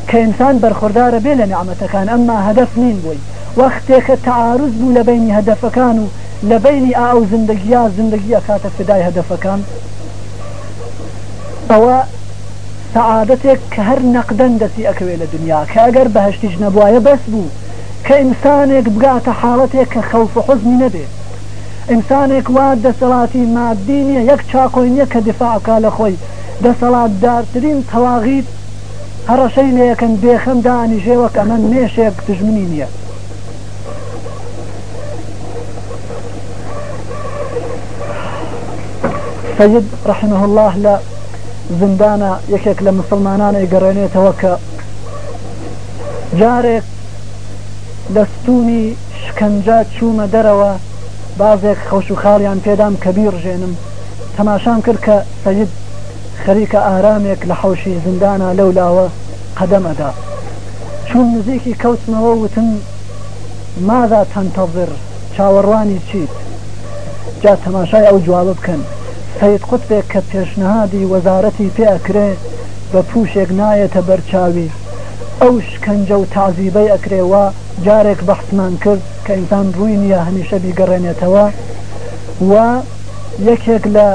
كإنسان برخوردار بلا نعمة كان أما هدف نين بوي واختيك التعارض بو لبين هدف كانوا لە بینی ئا ئەو زندگیە زندگیە کاتە فدای هەدەفەکان ئەوە سعادەتێک کە هەر نەقدەن دەسی ئەکەوێت لە دنیا کە ئەگەر بەهشتیش نەبواە بەس بوو کە ئینسانێک بگاتە حاڵەتێک کە خەوف حزمی نەبێت ئینسانێک وا دەسەڵاتی مادی نیە یەک چاقۆی نییە کە دفاعکە لە خۆی دەسەڵات دارترین تەواغیت هەڕەشەی لەیەکەن بێخم دانیژێوەک ئەمە نێشێک دژمنی نییە سید رحمه الله لە زندانە یەکێک لە مسلمانانی گەڕێنێتەوە کە جارێک دەستونی شکنجا چوومە دەرەوە بازێک خەوش و خاڵیان پێدام کە بیڕژێنم تەماشام کرد کە سید خەریکە ئارامێک لە حوشی زندانە لەو لاوە قەدەمەدا چون نزیکی کەوتنەوە وتن ماذا تەنتەظر چاوەڕوانی چیت جا تەماشای ئەو جواب بکەن سید قوتبێک کە پێشنهادی وەزارەتی پێئکرێ بە پوشێک نایەتە بەرچاوی ئەو شکنجە و تازیبەی ئەکرێەوە جارێک بەحسمان کرد کە ئینسان ڕووی نیە هەمیشە بیگەڕێنێتەوە و یەکێک لە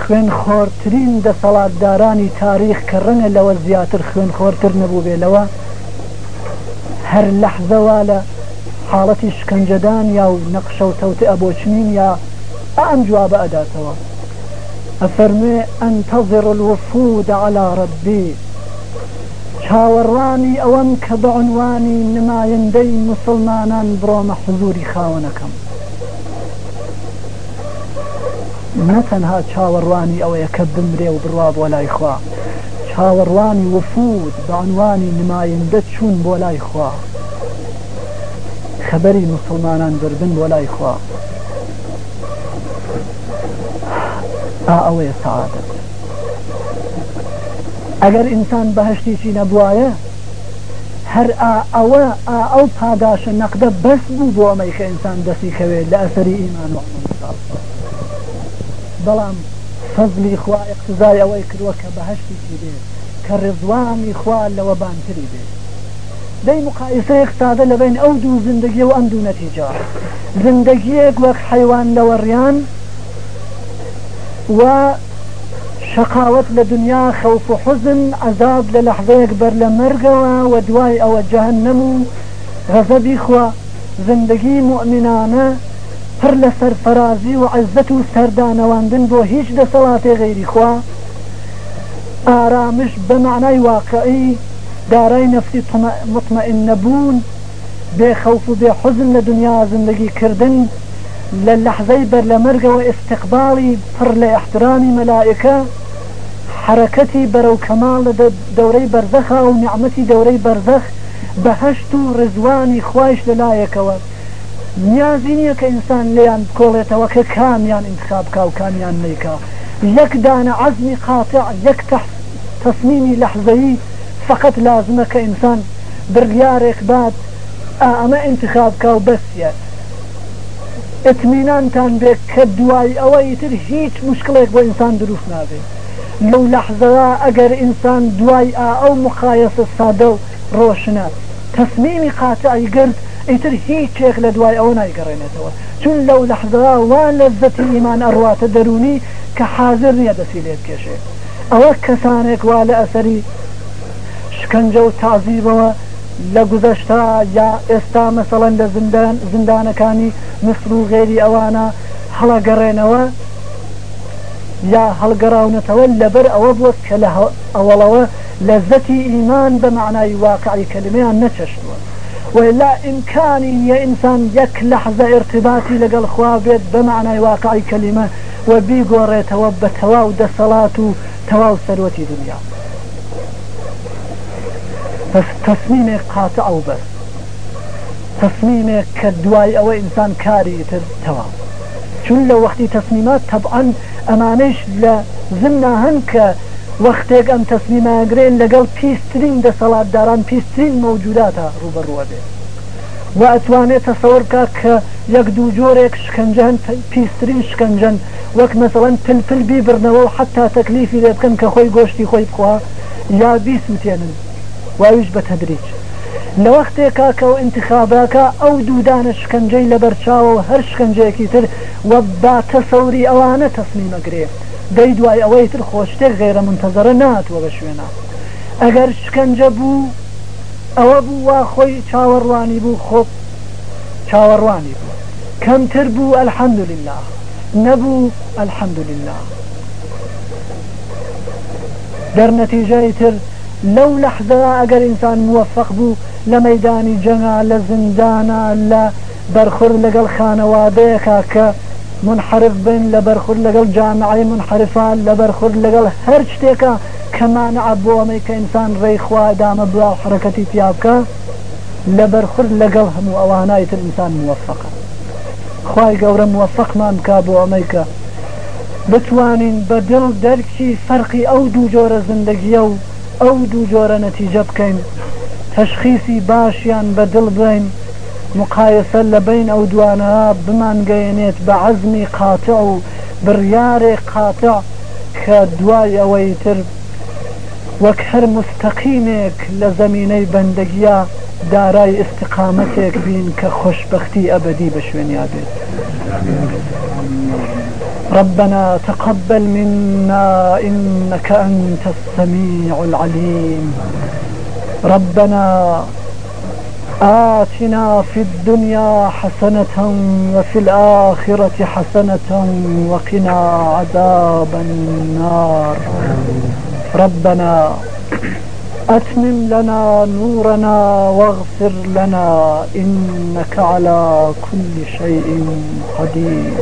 خوێن خۆرترین دەسەڵاتدارانی تاریخ کە ڕەنگە لەوە زیاتر خوێن خۆرتر نەبوو بێلەوە هەر لەحزەوە لە حاڵەتی شکنجەدان یا و نەقشە و تەوتە ئەبۆچنین یا ئەم جوابە ئەداتەوە ئەفەرمێ ئەنتەظر الوفود على ربي چاوەڕوانی ئەوەم کە بەعنوانی نمایەندەی مسلمانان بڕۆمە حزوری خاوەنەکەم نەتەنها چاوەڕوانی ئەوەیە کە بمرێ و بڕوا بۆ لای خوا چاوەڕوانی وفود بانوانی نمایەندە چوون بۆ لای خوا خەبەری مسلمانان بردن بۆ لای خوا تا ئەوەیە سعادەت ئەگەر ئینسان بەهشتیشی نەبووایە هەر ئەوە ئەو پاداشە نەقدە بەس بوو بۆ ئەمەیکە ئینسان دەستی کەوێت لە ئەسەری ئیمان و بەڵام فەزلی خوا اقتزای ئەوەی کردوە کە بەهشتیشی بێت کە ڕزوامی خوا لەوە بانتری بێت دەی مقایسەیەک سادە لەبین ئەو دوو زندگی و ئەم دوو نەتیجا زندگیەک وەک حیوان لەوەڕیان و شقاوت لدنيا خوف حزن عذاب للحظة لەحظەیەک بەر و دوای او جهنم و غەزەبی خوا زندگی مؤمنانە پڕ لە سەرفەرازی و عزت و سەردانەواندن بۆ هیچ دەسەڵاتێ غێری خوا ئارامش بە واقعی دارای نفسی مطمئن نبون بخوف خەوف و بێ حزن زندگی کردن للحظي بر لمرقة واستقبالي فر لاحترامي ملائكة حركتي برو كمال دوري أو ونعمتي دوري برزخ بهشت رزواني خوايش للايكەوە نیازی كإنسان کە ئینسان توك بکۆڵێتەوە يعني انتخاب كاو و يعني نیکە یەک عزمي قاطع يك یەک تصميمي لەحزەیی فقط لازمك إنسان بريارك بعد أما انتخاب كاو بس يعني ئەتمینانتان بێت کە دوای ئەوەی تر هیچ مشکلێک بۆ ئینسان دروست نابێت لەو لەحزەدا ئەگەر ئینسان دوای ئا ئەو مخایەسە سادە و ڕۆشنە تەسمیمی قاتە ئەیگرت ئیتر هیچێک لە دوای ئەوە نایگەڕێنێتەوە چون لەو لەحزەدا وان لەزەتی ئیمان ئەڕواتە دەرونی کە حاضر نیە دەسی لێت کێشێت ئەوە کەسانێک وا لە ئەسەری شکنجە و تازیبەوە لە گوزەشتا یا ئێستا مەسەڵەن لە زندان زندانەکانی مصر و غێری ئەوانە هەڵەگەڕێنەوە یا هەڵگەڕاونەتەوە لەبەر ئەوە بووەت کە لە ئەوڵەوە لە زەتی ئیمان بە معنای واقعی کلمیان نەچەشتووە ولا إمكاني يا إنسان يك لحظة ارتباطي لقل خوابت بمعنى واقعي كلمة وبيقوري توبة تواو دا صلاة تواو ثروة دنيا بەس تەسمیمێک قاتە ئەو بەس تەسمیمێک کە دوای ئەوە ئینسان کاری تر تەواو چون لە وەختی تەسمیمات تەبعاان ئەمانەش لە زمنا هەن کە وەختێک ئەم تەسمیماگرێن لەگەڵ پیسترین دەسەڵاتداران پیسترین مەوجوداتە ڕوبڕوە بێت و ئەتوانێت تەسەوەرکە کە یەک دوو جۆرێک شکنجەن پیسترین شکنجەن وەک مەسەڵەن پلپل بیبرنەوە و حتا تەکلیفی لێ بکەن کە خۆی گۆشتی خۆی بخوا یا بیسووتێنن واویش بە تەدریج لە وەختێکا کە و انتخاباکە ئەو دوودانە شکنجەی لە بەرچاوە و هەر شکنجەیەکی تر وە با تەسەوری ئەوانە تەسمیمەگرێت دەی دوای ئەوەی تر خۆشتێک غێرە منتەزەرە ناتوە بە شوێنە ئەگەر شکنجە بوو ئەوە بوو وا خۆی چاوەڕوانی بوو خۆپ چاوەڕوانی بوو کەمتر بوو ئەلحەمدلله نەبوو ئەلحەمدلله دەرنەتیژای تر لەو لەحدا ئەگەر ئینسان موفق بوو لە مەدانی جەنگا لە زندانە لە بەرخور لەگەڵ خانەوادەیەکا کە منحرف بن لە بەرخور لەگەڵ جامعی منحرفان لە بەرخور لەگەڵ هەر شتێکە کەمانە ئەبووەمەی کە ئینسان ڕێیخوا دامە بڵاو حرەکەتی تیابکە لە بەرخور لەگەڵ هەموو ئەوانای تر ئینسان موفقە خی گەورە موفقمان کا بۆ ئەمەیکە بتوانین بە دڵ دەرکی فەرقی ئەو دوو جۆرە زندگیە و ئەو دوو جۆرە نەتیجە بکەین تەشخیسی باشیان بە دڵ بین مقایسە لە بین ئەو دوانە بمانگەێنێت بە عزمی قاتە و بڕیارێک قاتە کە دوای ئەوەی تر وەک هەر مستەقیمێک لە زمینەی بەندەگیە دارای استقامەتێک بین کە خۆشببختی ئەبدی بە شوێنیا بێت. ربنا تقبل منا إنك أنت السميع العليم ربنا آتنا في الدنيا حسنة وفي الآخرة حسنة وقنا عذاب النار ربنا أتمم لنا نورنا واغفر لنا إنك على كل شيء قدير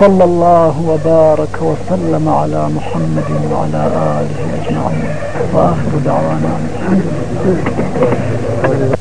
وصلى الله وبارك وسلم على محمد وعلى آله أجمعين وآخر دعوانا الحمد لله